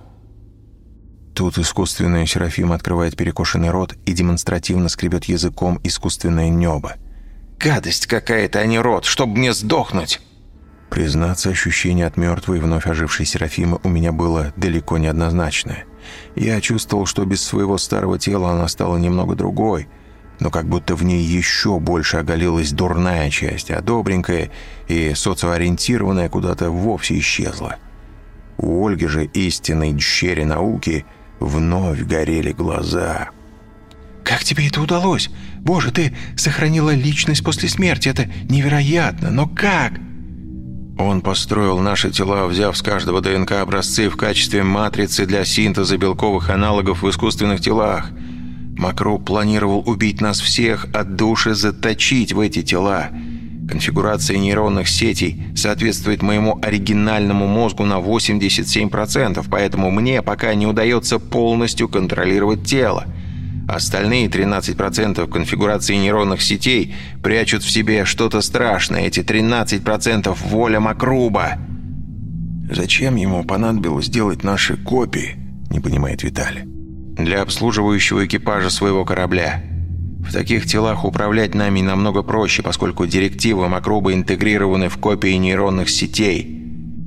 Тут искусственная Серафима открывает перекошенный рот и демонстративно скребет языком искусственное небо. «Гадость какая-то, а не рот, чтоб мне сдохнуть!» Признаться, ощущение от мертвой вновь ожившей Серафимы у меня было далеко не однозначное. Я чувствовал, что без своего старого тела она стала немного другой, но как будто в ней еще больше оголилась дурная часть, а добренькая и социоориентированная куда-то вовсе исчезла. У Ольги же истинной дщери науки – вновь горели глаза. «Как тебе это удалось? Боже, ты сохранила личность после смерти. Это невероятно. Но как?» Он построил наши тела, взяв с каждого ДНК образцы в качестве матрицы для синтеза белковых аналогов в искусственных телах. Макро планировал убить нас всех, от души заточить в эти тела. Конфигурация нейронных сетей соответствует моему оригинальному мозгу на 87%, поэтому мне пока не удается полностью контролировать тело. Остальные 13% конфигурации нейронных сетей прячут в себе что-то страшное. Эти 13% воля Макруба. Зачем ему понадобилось делать наши копии? Не понимает Виталий. Для обслуживающего экипажа своего корабля. В таких телах управлять нами намного проще, поскольку директивы Макруба интегрированы в копии нейронных сетей.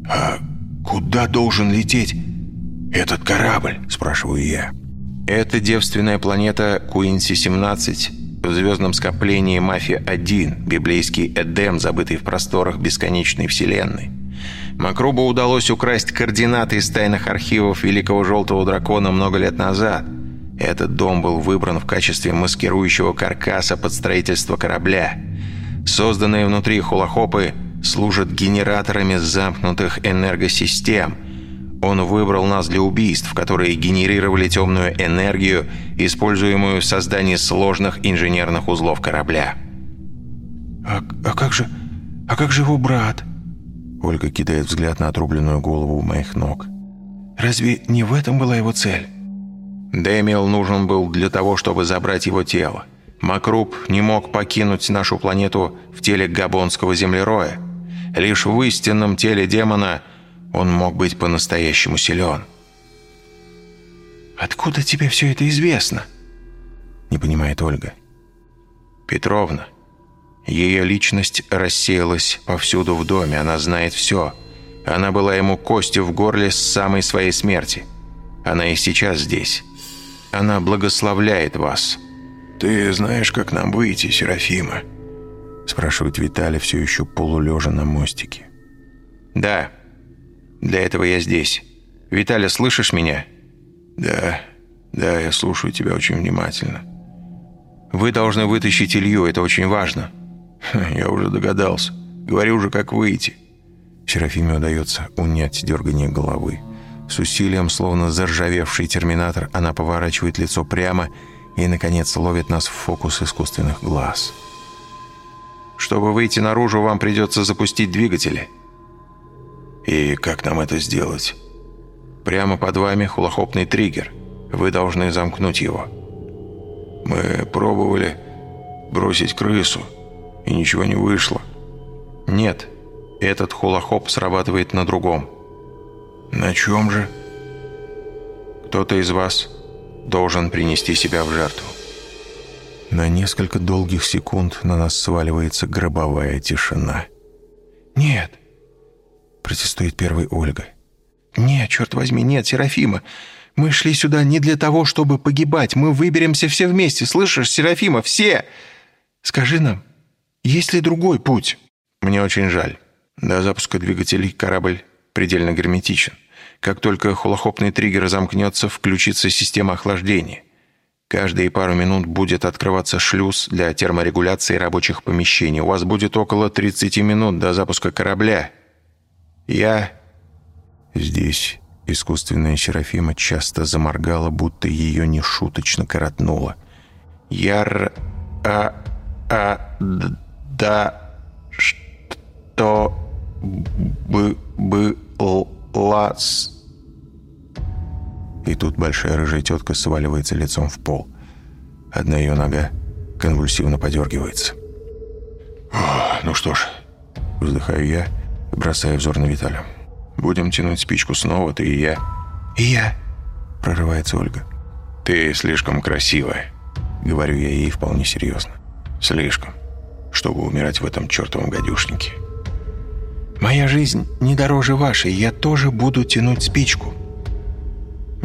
«А куда должен лететь этот корабль?» – спрашиваю я. Это девственная планета Куинси-17 в звездном скоплении Мафия-1, библейский Эдем, забытый в просторах бесконечной вселенной. Макрубу удалось украсть координаты из тайных архивов Великого Желтого Дракона много лет назад. Этот дом был выбран в качестве маскирующего каркаса под строительство корабля. Созданные внутри хулахопы служат генераторами замкнутых энергосистем – он выбрал нас для убийств, которые генерировали темную энергию, используемую в создании сложных инженерных узлов корабля. «А, а как же... а как же его брат?» Ольга кидает взгляд на отрубленную голову у моих ног. «Разве не в этом была его цель?» Дэмиэл нужен был для того, чтобы забрать его тело. Макруб не мог покинуть нашу планету в теле габонского землероя. Лишь в истинном теле демона – он мог быть по-настоящему силен. «Откуда тебе все это известно?» Не понимает Ольга. Петровна. Ее личность рассеялась повсюду в доме. Она знает все. Она была ему костью в горле с самой своей смерти. Она и сейчас здесь. Она благословляет вас. «Ты знаешь, как нам выйти, Серафима?» Спрашивает Виталий, все еще полулежа на мостике. «Да». Для этого я здесь. Виталя, слышишь меня?» «Да, да, я слушаю тебя очень внимательно». «Вы должны вытащить Илью, это очень важно». [LAUGHS] «Я уже догадался. Говорю же, как выйти». Серафиме удается унять дергание головы. С усилием, словно заржавевший терминатор, она поворачивает лицо прямо и, наконец, ловит нас в фокус искусственных глаз. «Чтобы выйти наружу, вам придется запустить двигатели». «И как нам это сделать?» «Прямо под вами хулохопный триггер. Вы должны замкнуть его». «Мы пробовали бросить крысу, и ничего не вышло». «Нет, этот хулохоп срабатывает на другом». «На чем же?» «Кто-то из вас должен принести себя в жертву». На несколько долгих секунд на нас сваливается гробовая тишина. «Нет, протестует первой Ольга. «Нет, черт возьми, нет, Серафима. Мы шли сюда не для того, чтобы погибать. Мы выберемся все вместе, слышишь, Серафима, все! Скажи нам, есть ли другой путь?» «Мне очень жаль. До запуска двигателей корабль предельно герметичен. Как только холохопный триггер замкнется, включится система охлаждения. Каждые пару минут будет открываться шлюз для терморегуляции рабочих помещений. У вас будет около 30 минут до запуска корабля, я здесь. Искусственная Серафима часто заморгала, будто ее нешуточно коротнуло. Я а а да что бы было с и тут большая рыжая тетка сваливается лицом в пол. Одна ее нога конвульсивно подергивается. «Ну что ж», — вздыхаю я, — бросая взор на Виталя. «Будем тянуть спичку снова, ты и я». «И я», — прорывается Ольга. «Ты слишком красивая», — говорю я ей вполне серьезно. «Слишком, чтобы умирать в этом чертовом гадюшнике». «Моя жизнь не дороже вашей, я тоже буду тянуть спичку».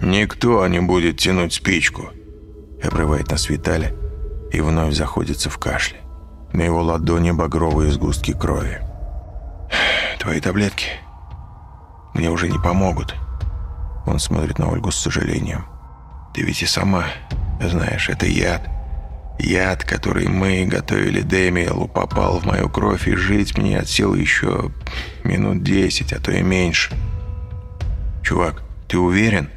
«Никто не будет тянуть спичку», — обрывает нас Виталя и вновь заходится в кашле. На его ладони багровые сгустки крови. [SIGHS] Твои таблетки мне уже не помогут. Он смотрит на Ольгу с сожалением. Ты ведь и сама знаешь, это яд. Яд, который мы готовили Дэмиелу, попал в мою кровь, и жить мне от сил еще минут десять, а то и меньше. Чувак, ты уверен?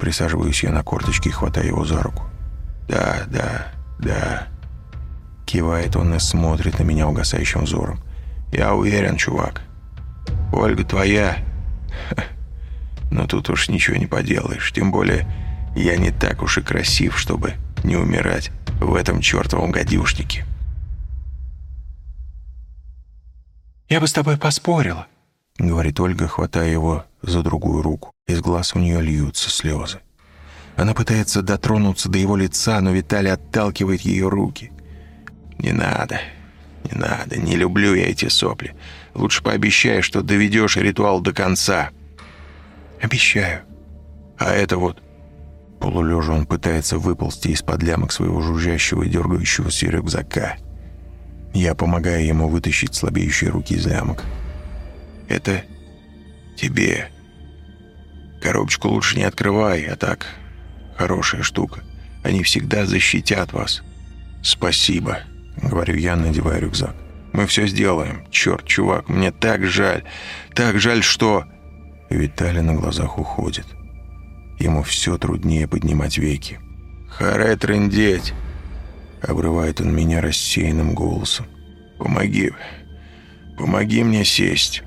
Присаживаюсь я на корточки и хватаю его за руку. Да, да, да. Кивает он и смотрит на меня угасающим взором. Я уверен, чувак. Ольга твоя. Но тут уж ничего не поделаешь. Тем более, я не так уж и красив, чтобы не умирать в этом чертовом гадюшнике. «Я бы с тобой поспорила», — говорит Ольга, хватая его за другую руку. Из глаз у нее льются слезы. Она пытается дотронуться до его лица, но Виталий отталкивает ее руки. «Не надо, не надо, не люблю я эти сопли. Лучше пообещай, что доведешь ритуал до конца». «Обещаю. А это вот...» Полулежа он пытается выползти из-под лямок своего жужжащего и дергающегося рюкзака. Я помогаю ему вытащить слабеющие руки из лямок. «Это тебе. Коробочку лучше не открывай, а так хорошая штука. Они всегда защитят вас». «Спасибо», — говорю я, надевая рюкзак. «Мы все сделаем. Черт, чувак, мне так жаль. Так жаль, что...» Виталий на глазах уходит. Ему все труднее поднимать веки. «Харе трындеть!» Обрывает он меня рассеянным голосом. «Помоги, помоги мне сесть!»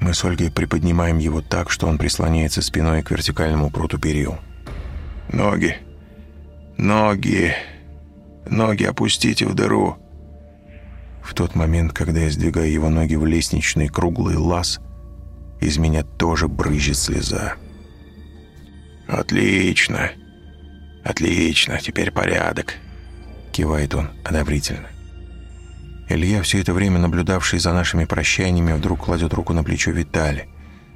Мы с Ольгой приподнимаем его так, что он прислоняется спиной к вертикальному пруту перил. «Ноги! Ноги! Ноги опустите в дыру!» В тот момент, когда я сдвигаю его ноги в лестничный круглый лаз, из меня тоже брызжет слеза. «Отлично! Отлично! Теперь порядок!» Кивает он одобрительно. Илья, все это время наблюдавший за нашими прощаниями, вдруг кладет руку на плечо Витали.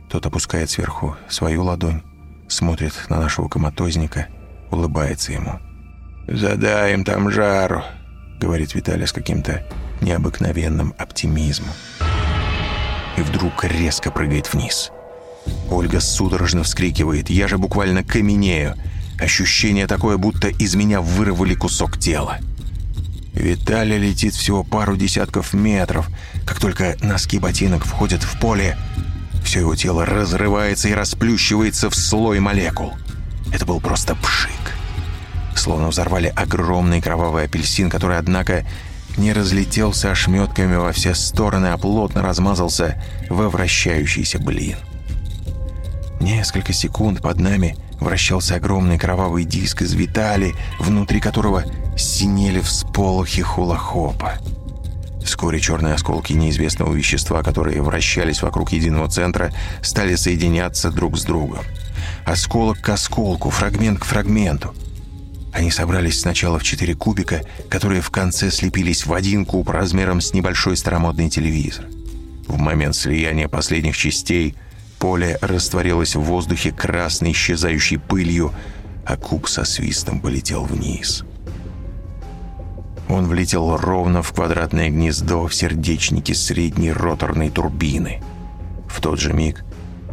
Тот опускает сверху свою ладонь, смотрит на нашего коматозника, улыбается ему. «Задай им там жару», — говорит Виталий с каким-то необыкновенным оптимизмом. И вдруг резко прыгает вниз — Ольга судорожно вскрикивает. Я же буквально каменею. Ощущение такое, будто из меня вырвали кусок тела. Виталий летит всего пару десятков метров. Как только носки ботинок входят в поле, все его тело разрывается и расплющивается в слой молекул. Это был просто пшик. Словно взорвали огромный кровавый апельсин, который, однако, не разлетелся ошметками во все стороны, а плотно размазался во вращающийся блин. Несколько секунд под нами вращался огромный кровавый диск из Витали, внутри которого синели всполохи хулахопа. Вскоре черные осколки неизвестного вещества, которые вращались вокруг единого центра, стали соединяться друг с другом. Осколок к осколку, фрагмент к фрагменту. Они собрались сначала в четыре кубика, которые в конце слепились в один куб размером с небольшой старомодный телевизор. В момент слияния последних частей – Поле растворилось в воздухе красной исчезающей пылью, а куб со свистом полетел вниз. Он влетел ровно в квадратное гнездо в сердечнике средней роторной турбины. В тот же миг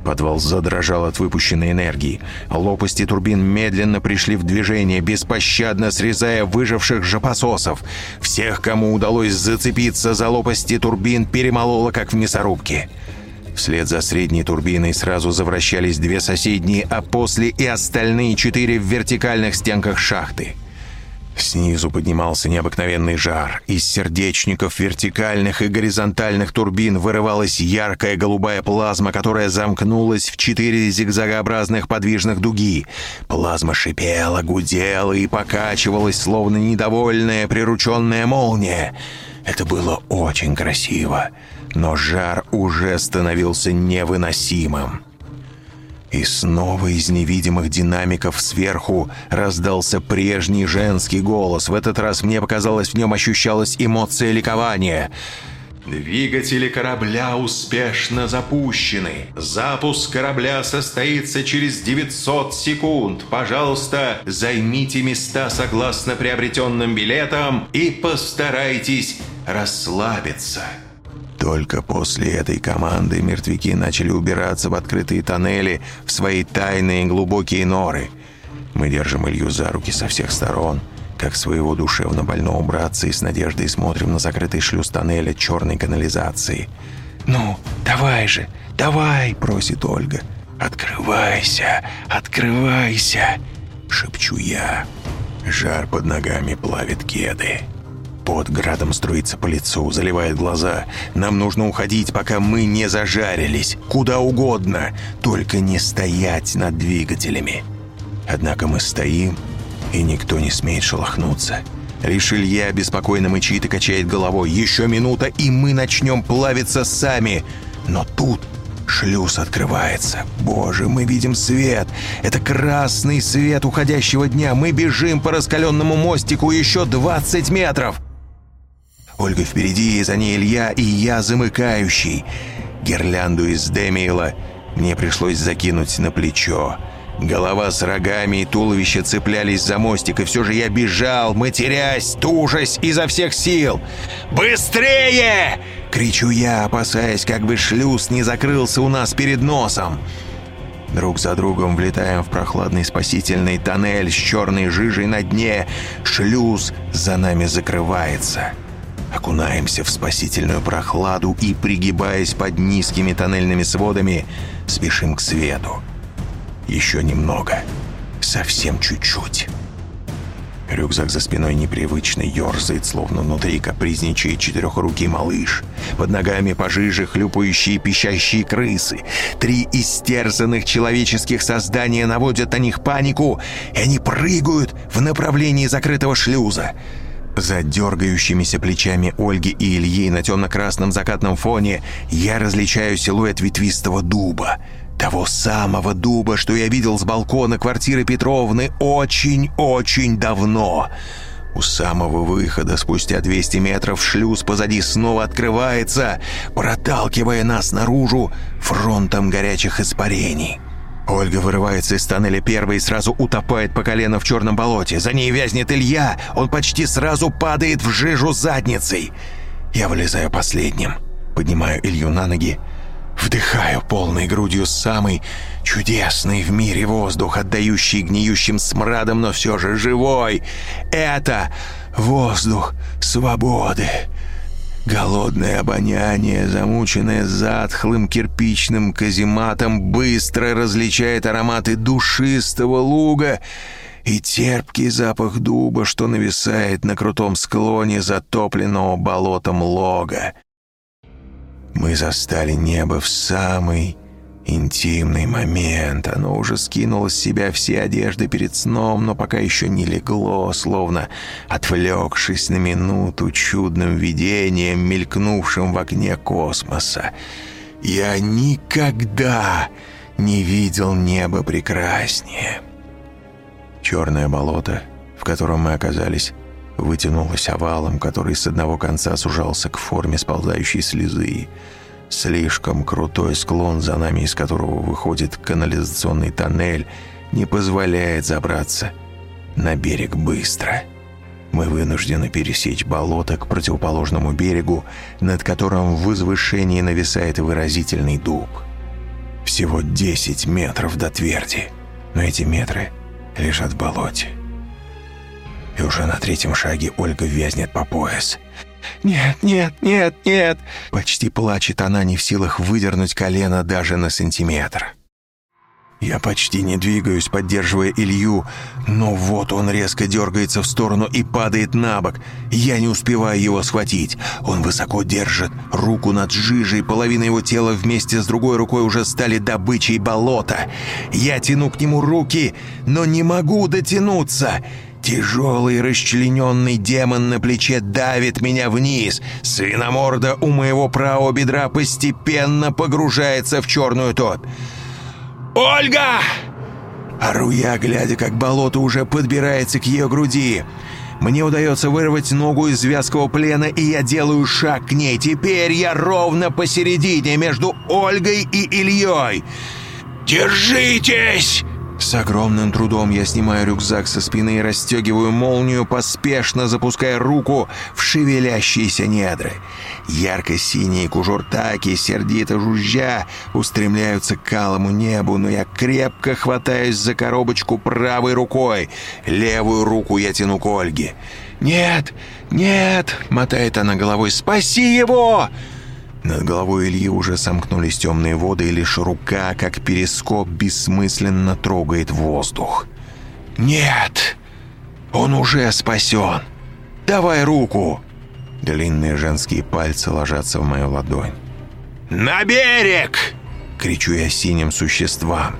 подвал задрожал от выпущенной энергии. Лопасти турбин медленно пришли в движение, беспощадно срезая выживших жопососов. Всех, кому удалось зацепиться за лопасти турбин, перемололо, как в мясорубке. Вслед за средней турбиной сразу завращались две соседние, а после и остальные четыре в вертикальных стенках шахты. Снизу поднимался необыкновенный жар. Из сердечников вертикальных и горизонтальных турбин вырывалась яркая голубая плазма, которая замкнулась в четыре зигзагообразных подвижных дуги. Плазма шипела, гудела и покачивалась, словно недовольная прирученная молния. Это было очень красиво но жар уже становился невыносимым. И снова из невидимых динамиков сверху раздался прежний женский голос. В этот раз мне показалось, в нем ощущалась эмоция ликования. Двигатели корабля успешно запущены. Запуск корабля состоится через 900 секунд. Пожалуйста, займите места согласно приобретенным билетам и постарайтесь расслабиться. Только после этой команды мертвяки начали убираться в открытые тоннели в свои тайные глубокие норы. Мы держим Илью за руки со всех сторон, как своего душевно больного братца, и с надеждой смотрим на закрытый шлюз тоннеля черной канализации. «Ну, давай же, давай!» – просит Ольга. «Открывайся, открывайся!» – шепчу я. Жар под ногами плавит кеды. Под градом струится по лицу, заливает глаза. Нам нужно уходить, пока мы не зажарились. Куда угодно, только не стоять над двигателями. Однако мы стоим, и никто не смеет шелохнуться. Лишь Илья беспокойно мычит и качает головой. Еще минута, и мы начнем плавиться сами. Но тут шлюз открывается. Боже, мы видим свет. Это красный свет уходящего дня. Мы бежим по раскаленному мостику еще 20 метров. Ольга впереди, за ней Илья и я замыкающий. Гирлянду из Демиэла мне пришлось закинуть на плечо. Голова с рогами и туловище цеплялись за мостик, и все же я бежал, матерясь, тужась изо всех сил. «Быстрее!» — кричу я, опасаясь, как бы шлюз не закрылся у нас перед носом. Друг за другом влетаем в прохладный спасительный тоннель с черной жижей на дне. Шлюз за нами закрывается. Окунаемся в спасительную прохладу и, пригибаясь под низкими тоннельными сводами, спешим к свету. Еще немного. Совсем чуть-чуть. Рюкзак за спиной непривычно ерзает, словно внутри капризничает четырехрукий малыш. Под ногами пожиже хлюпающие пищащие крысы. Три истерзанных человеческих создания наводят на них панику, и они прыгают в направлении закрытого шлюза. За дергающимися плечами Ольги и Ильи на темно-красном закатном фоне я различаю силуэт ветвистого дуба. Того самого дуба, что я видел с балкона квартиры Петровны очень-очень давно. У самого выхода, спустя 200 метров, шлюз позади снова открывается, проталкивая нас наружу фронтом горячих испарений. Ольга вырывается из тоннеля первой и сразу утопает по колено в черном болоте. За ней вязнет Илья. Он почти сразу падает в жижу задницей. Я вылезаю последним. Поднимаю Илью на ноги. Вдыхаю полной грудью самый чудесный в мире воздух, отдающий гниющим смрадом, но все же живой. Это воздух свободы. Голодное обоняние, замученное затхлым кирпичным казематом, быстро различает ароматы душистого луга и терпкий запах дуба, что нависает на крутом склоне затопленного болотом лога. Мы застали небо в самый интимный момент. Оно уже скинуло с себя все одежды перед сном, но пока еще не легло, словно отвлекшись на минуту чудным видением, мелькнувшим в окне космоса. Я никогда не видел неба прекраснее. Черное болото, в котором мы оказались, вытянулось овалом, который с одного конца сужался к форме сползающей слезы. Слишком крутой склон, за нами из которого выходит канализационный тоннель, не позволяет забраться на берег быстро. Мы вынуждены пересечь болото к противоположному берегу, над которым в возвышении нависает выразительный дуб. Всего 10 метров до тверди, но эти метры лежат в болоте. И уже на третьем шаге Ольга вязнет по пояс. «Нет, нет, нет, нет!» Почти плачет она, не в силах выдернуть колено даже на сантиметр. Я почти не двигаюсь, поддерживая Илью, но вот он резко дергается в сторону и падает на бок. Я не успеваю его схватить. Он высоко держит руку над жижей, половина его тела вместе с другой рукой уже стали добычей болота. Я тяну к нему руки, но не могу дотянуться. Тяжелый расчлененный демон на плече давит меня вниз. Свиноморда у моего правого бедра постепенно погружается в черную топь. «Ольга!» Ору я, глядя, как болото уже подбирается к ее груди. Мне удается вырвать ногу из вязкого плена, и я делаю шаг к ней. Теперь я ровно посередине между Ольгой и Ильей. «Держитесь!» С огромным трудом я снимаю рюкзак со спины и расстегиваю молнию, поспешно запуская руку в шевелящиеся недры. Ярко-синие кужуртаки, сердито жужжа, устремляются к калому небу, но я крепко хватаюсь за коробочку правой рукой. Левую руку я тяну к Ольге. «Нет, нет!» — мотает она головой. «Спаси его!» Над головой Ильи уже сомкнулись темные воды, и лишь рука, как перископ, бессмысленно трогает воздух. «Нет! Он уже спасен! Давай руку!» Длинные женские пальцы ложатся в мою ладонь. «На берег!» — кричу я синим существам.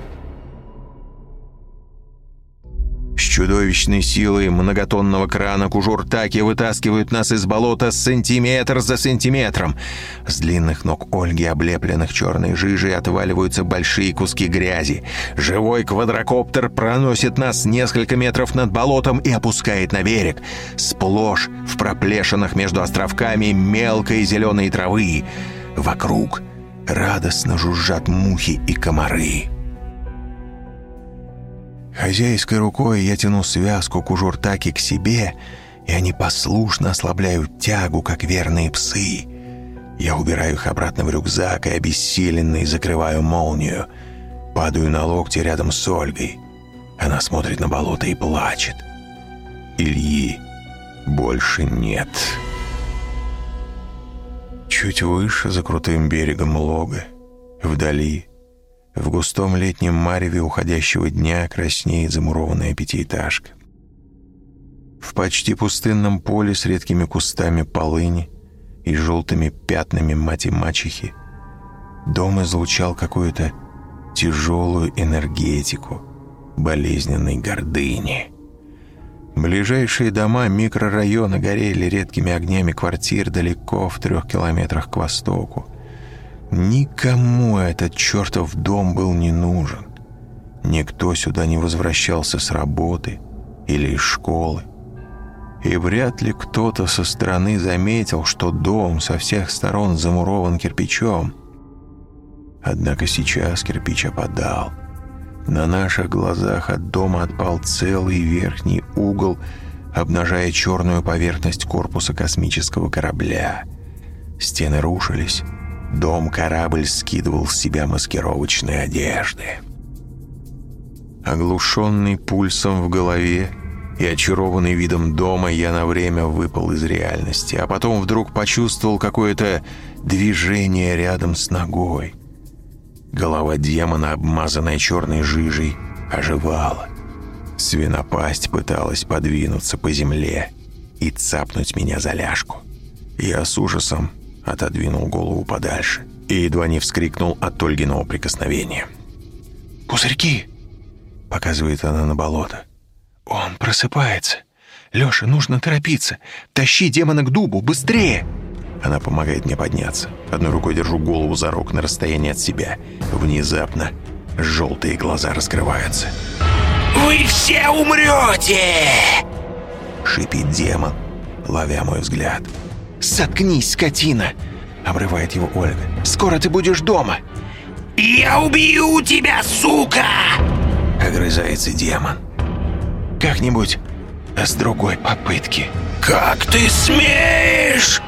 С чудовищной силой многотонного крана Кужуртаки вытаскивают нас из болота сантиметр за сантиметром. С длинных ног Ольги, облепленных черной жижей, отваливаются большие куски грязи. Живой квадрокоптер проносит нас несколько метров над болотом и опускает на берег. Сплошь в проплешинах между островками мелкой зеленой травы. Вокруг радостно жужжат мухи и комары. Хозяйской рукой я тяну связку кужуртаки к себе, и они послушно ослабляют тягу, как верные псы. Я убираю их обратно в рюкзак и обессиленный закрываю молнию. Падаю на локти рядом с Ольгой. Она смотрит на болото и плачет. Ильи больше нет. Чуть выше, за крутым берегом лога, вдали — в густом летнем мареве уходящего дня краснеет замурованная пятиэтажка. В почти пустынном поле с редкими кустами полыни и желтыми пятнами мати-мачехи дом излучал какую-то тяжелую энергетику болезненной гордыни. Ближайшие дома микрорайона горели редкими огнями квартир далеко в трех километрах к востоку. Никому этот чертов дом был не нужен. Никто сюда не возвращался с работы или из школы. И вряд ли кто-то со стороны заметил, что дом со всех сторон замурован кирпичом. Однако сейчас кирпич опадал. На наших глазах от дома отпал целый верхний угол, обнажая черную поверхность корпуса космического корабля. Стены рушились, Дом-корабль скидывал с себя маскировочные одежды. Оглушенный пульсом в голове и очарованный видом дома, я на время выпал из реальности, а потом вдруг почувствовал какое-то движение рядом с ногой. Голова демона, обмазанная черной жижей, оживала. Свинопасть пыталась подвинуться по земле и цапнуть меня за ляжку. Я с ужасом отодвинул голову подальше и едва не вскрикнул от Ольгиного прикосновения. «Пузырьки!» — показывает она на болото. «Он просыпается. Лёша, нужно торопиться. Тащи демона к дубу, быстрее!» Она помогает мне подняться. Одной рукой держу голову за рог на расстоянии от себя. Внезапно желтые глаза раскрываются. «Вы все умрете!» Шипит демон, ловя мой взгляд. «Заткнись, скотина!» — обрывает его Ольга. «Скоро ты будешь дома!» «Я убью тебя, сука!» — огрызается демон. «Как-нибудь с другой попытки». «Как ты смеешь?»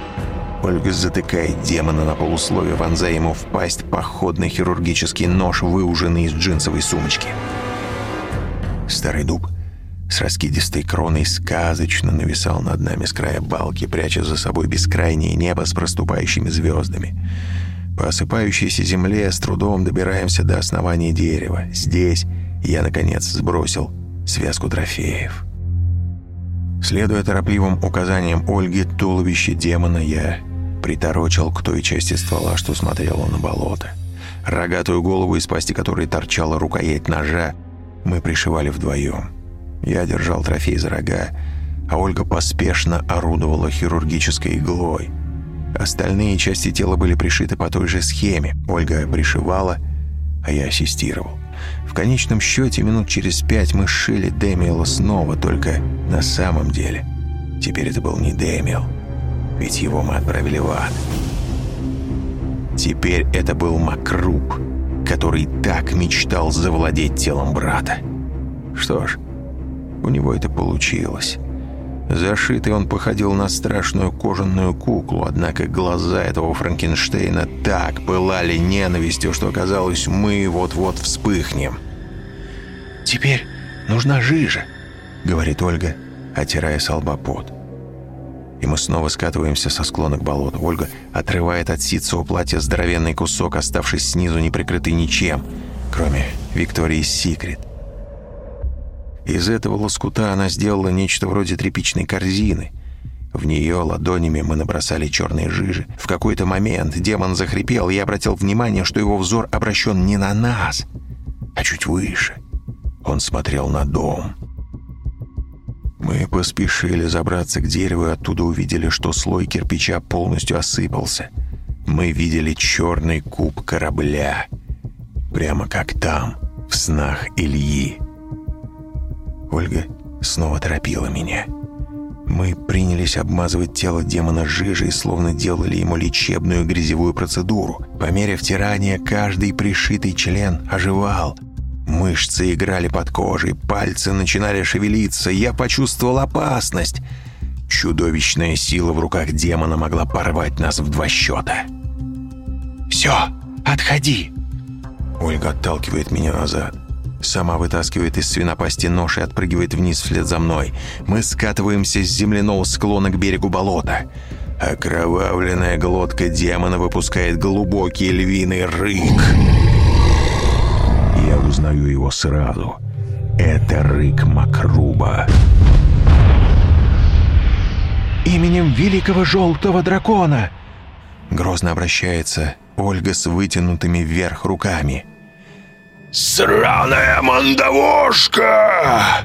Ольга затыкает демона на полусловие, вонзая ему в пасть походный хирургический нож, выуженный из джинсовой сумочки. Старый дуб с раскидистой кроной сказочно нависал над нами с края балки, пряча за собой бескрайнее небо с проступающими звездами. По осыпающейся земле с трудом добираемся до основания дерева. Здесь я, наконец, сбросил связку трофеев. Следуя торопливым указаниям Ольги, туловище демона я приторочил к той части ствола, что смотрела на болото. Рогатую голову, из пасти которой торчала рукоять ножа, мы пришивали вдвоем. Я держал трофей за рога, а Ольга поспешно орудовала хирургической иглой. Остальные части тела были пришиты по той же схеме. Ольга пришивала, а я ассистировал. В конечном счете, минут через пять мы сшили Дэмиела снова, только на самом деле. Теперь это был не Дэмиел, ведь его мы отправили в ад. Теперь это был Макруб, который так мечтал завладеть телом брата. Что ж, у него это получилось. Зашитый он походил на страшную кожаную куклу, однако глаза этого Франкенштейна так пылали ненавистью, что казалось, мы вот-вот вспыхнем. «Теперь нужна жижа», — говорит Ольга, отирая с лба пот. И мы снова скатываемся со склона к болоту. Ольга отрывает от ситцевого платья здоровенный кусок, оставшись снизу неприкрытый ничем, кроме Виктории Секрет. Из этого лоскута она сделала нечто вроде тряпичной корзины. В нее ладонями мы набросали черные жижи. В какой-то момент демон захрипел, и я обратил внимание, что его взор обращен не на нас, а чуть выше. Он смотрел на дом. Мы поспешили забраться к дереву и оттуда увидели, что слой кирпича полностью осыпался. Мы видели черный куб корабля. Прямо как там, в снах Ильи. Ольга снова торопила меня. Мы принялись обмазывать тело демона жижей, словно делали ему лечебную грязевую процедуру. По мере втирания каждый пришитый член оживал. Мышцы играли под кожей, пальцы начинали шевелиться. Я почувствовал опасность. Чудовищная сила в руках демона могла порвать нас в два счета. «Все, отходи!» Ольга отталкивает меня назад. Сама вытаскивает из свинопасти нож и отпрыгивает вниз вслед за мной. Мы скатываемся с земляного склона к берегу болота. Окровавленная глотка демона выпускает глубокий львиный рык. Я узнаю его сразу. Это рык Макруба. «Именем великого желтого дракона!» Грозно обращается Ольга с вытянутыми вверх руками. «Сраная мандавошка!»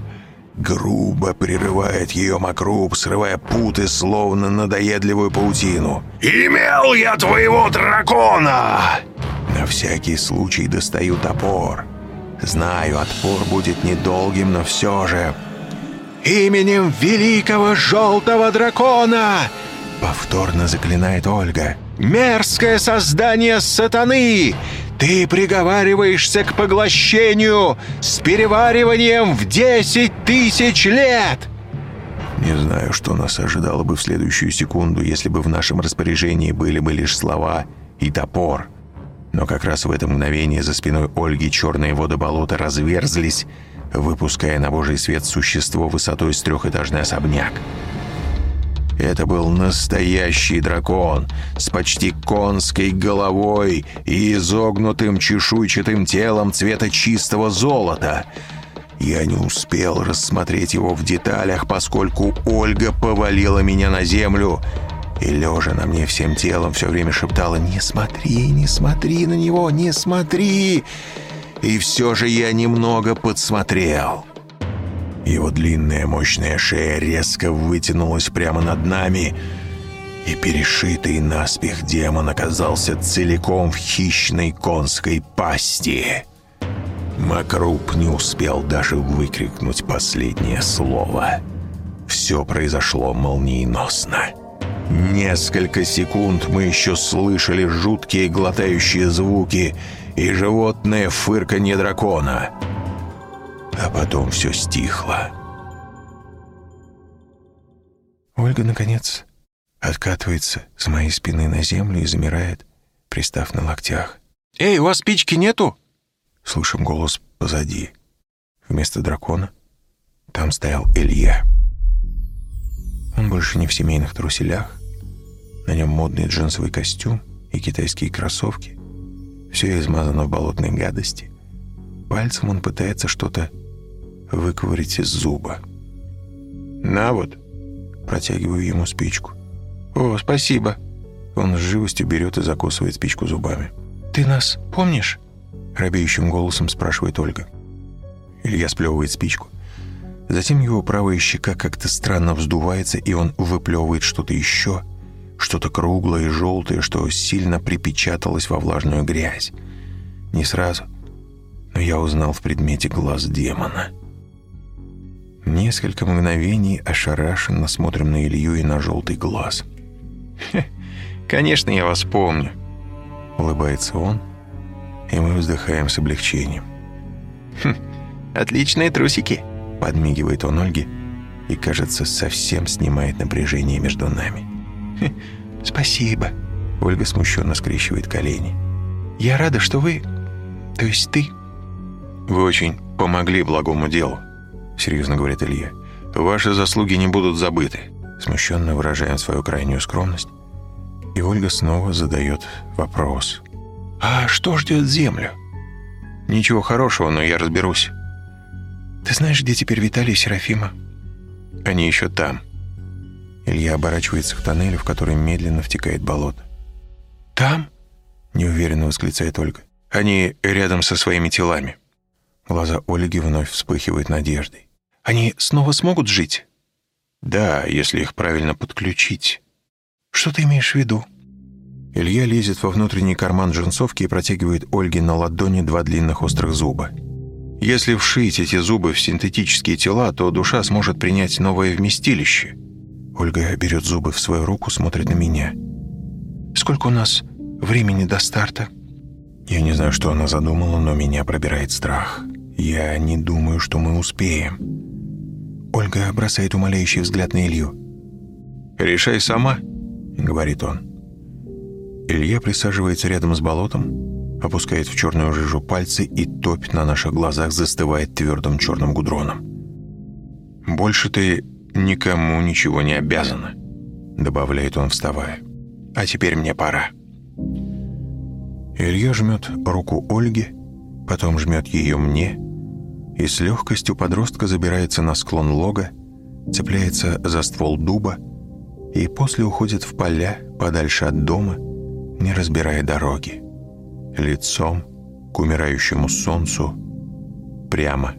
Грубо прерывает ее Макруб, срывая путы, словно надоедливую паутину. «Имел я твоего дракона!» На всякий случай достаю топор. Знаю, отпор будет недолгим, но все же... «Именем великого желтого дракона!» Повторно заклинает Ольга. «Мерзкое создание сатаны! Ты приговариваешься к поглощению с перевариванием в десять тысяч лет!» Не знаю, что нас ожидало бы в следующую секунду, если бы в нашем распоряжении были бы лишь слова и топор. Но как раз в это мгновение за спиной Ольги черные воды болота разверзлись, выпуская на божий свет существо высотой с трехэтажный особняк. Это был настоящий дракон с почти конской головой и изогнутым чешуйчатым телом цвета чистого золота. Я не успел рассмотреть его в деталях, поскольку Ольга повалила меня на землю и, лежа на мне всем телом, все время шептала «Не смотри, не смотри на него, не смотри!» И все же я немного подсмотрел. Его длинная мощная шея резко вытянулась прямо над нами, и перешитый наспех демон оказался целиком в хищной конской пасти. Макруп не успел даже выкрикнуть последнее слово. Все произошло молниеносно. Несколько секунд мы еще слышали жуткие глотающие звуки и животное фырканье дракона — а потом все стихло. Ольга, наконец, откатывается с моей спины на землю и замирает, пристав на локтях. «Эй, у вас спички нету?» Слышим голос позади. Вместо дракона там стоял Илья. Он больше не в семейных труселях. На нем модный джинсовый костюм и китайские кроссовки. Все измазано в болотной гадости. Пальцем он пытается что-то выковырить из зуба. «На вот!» Протягиваю ему спичку. «О, спасибо!» Он с живостью берет и закусывает спичку зубами. «Ты нас помнишь?» Робеющим голосом спрашивает Ольга. Илья сплевывает спичку. Затем его правая щека как-то странно вздувается, и он выплевывает что-то еще, что-то круглое и желтое, что сильно припечаталось во влажную грязь. Не сразу, но я узнал в предмете глаз демона. Несколько мгновений ошарашенно смотрим на Илью и на желтый глаз. «Конечно, я вас помню», — улыбается он, и мы вздыхаем с облегчением. «Хм, отличные трусики!» Подмигивает он Ольге и, кажется, совсем снимает напряжение между нами. «Спасибо!» Ольга смущенно скрещивает колени. «Я рада, что вы... То есть ты...» «Вы очень помогли благому делу», — серьезно говорит Илья. «Ваши заслуги не будут забыты», — смущенно выражаем свою крайнюю скромность. И Ольга снова задает вопрос. «А что ждет Землю?» «Ничего хорошего, но я разберусь». «Ты знаешь, где теперь Виталий и Серафима?» «Они еще там». Илья оборачивается к тоннелю, в который медленно втекает болото. «Там?» — неуверенно восклицает Ольга. «Они рядом со своими телами». Глаза Ольги вновь вспыхивают надеждой. «Они снова смогут жить?» «Да, если их правильно подключить». «Что ты имеешь в виду?» Илья лезет во внутренний карман джинсовки и протягивает Ольге на ладони два длинных острых зуба. Если вшить эти зубы в синтетические тела, то душа сможет принять новое вместилище. Ольга берет зубы в свою руку, смотрит на меня. «Сколько у нас времени до старта?» Я не знаю, что она задумала, но меня пробирает страх. Я не думаю, что мы успеем. Ольга бросает умоляющий взгляд на Илью. «Решай сама», — говорит он. Илья присаживается рядом с болотом, опускает в черную жижу пальцы и топь на наших глазах застывает твердым черным гудроном. «Больше ты никому ничего не обязана», — добавляет он, вставая. «А теперь мне пора». Илья жмет руку Ольге, потом жмет ее мне и с легкостью подростка забирается на склон лога, цепляется за ствол дуба и после уходит в поля подальше от дома, не разбирая дороги, лицом к умирающему солнцу прямо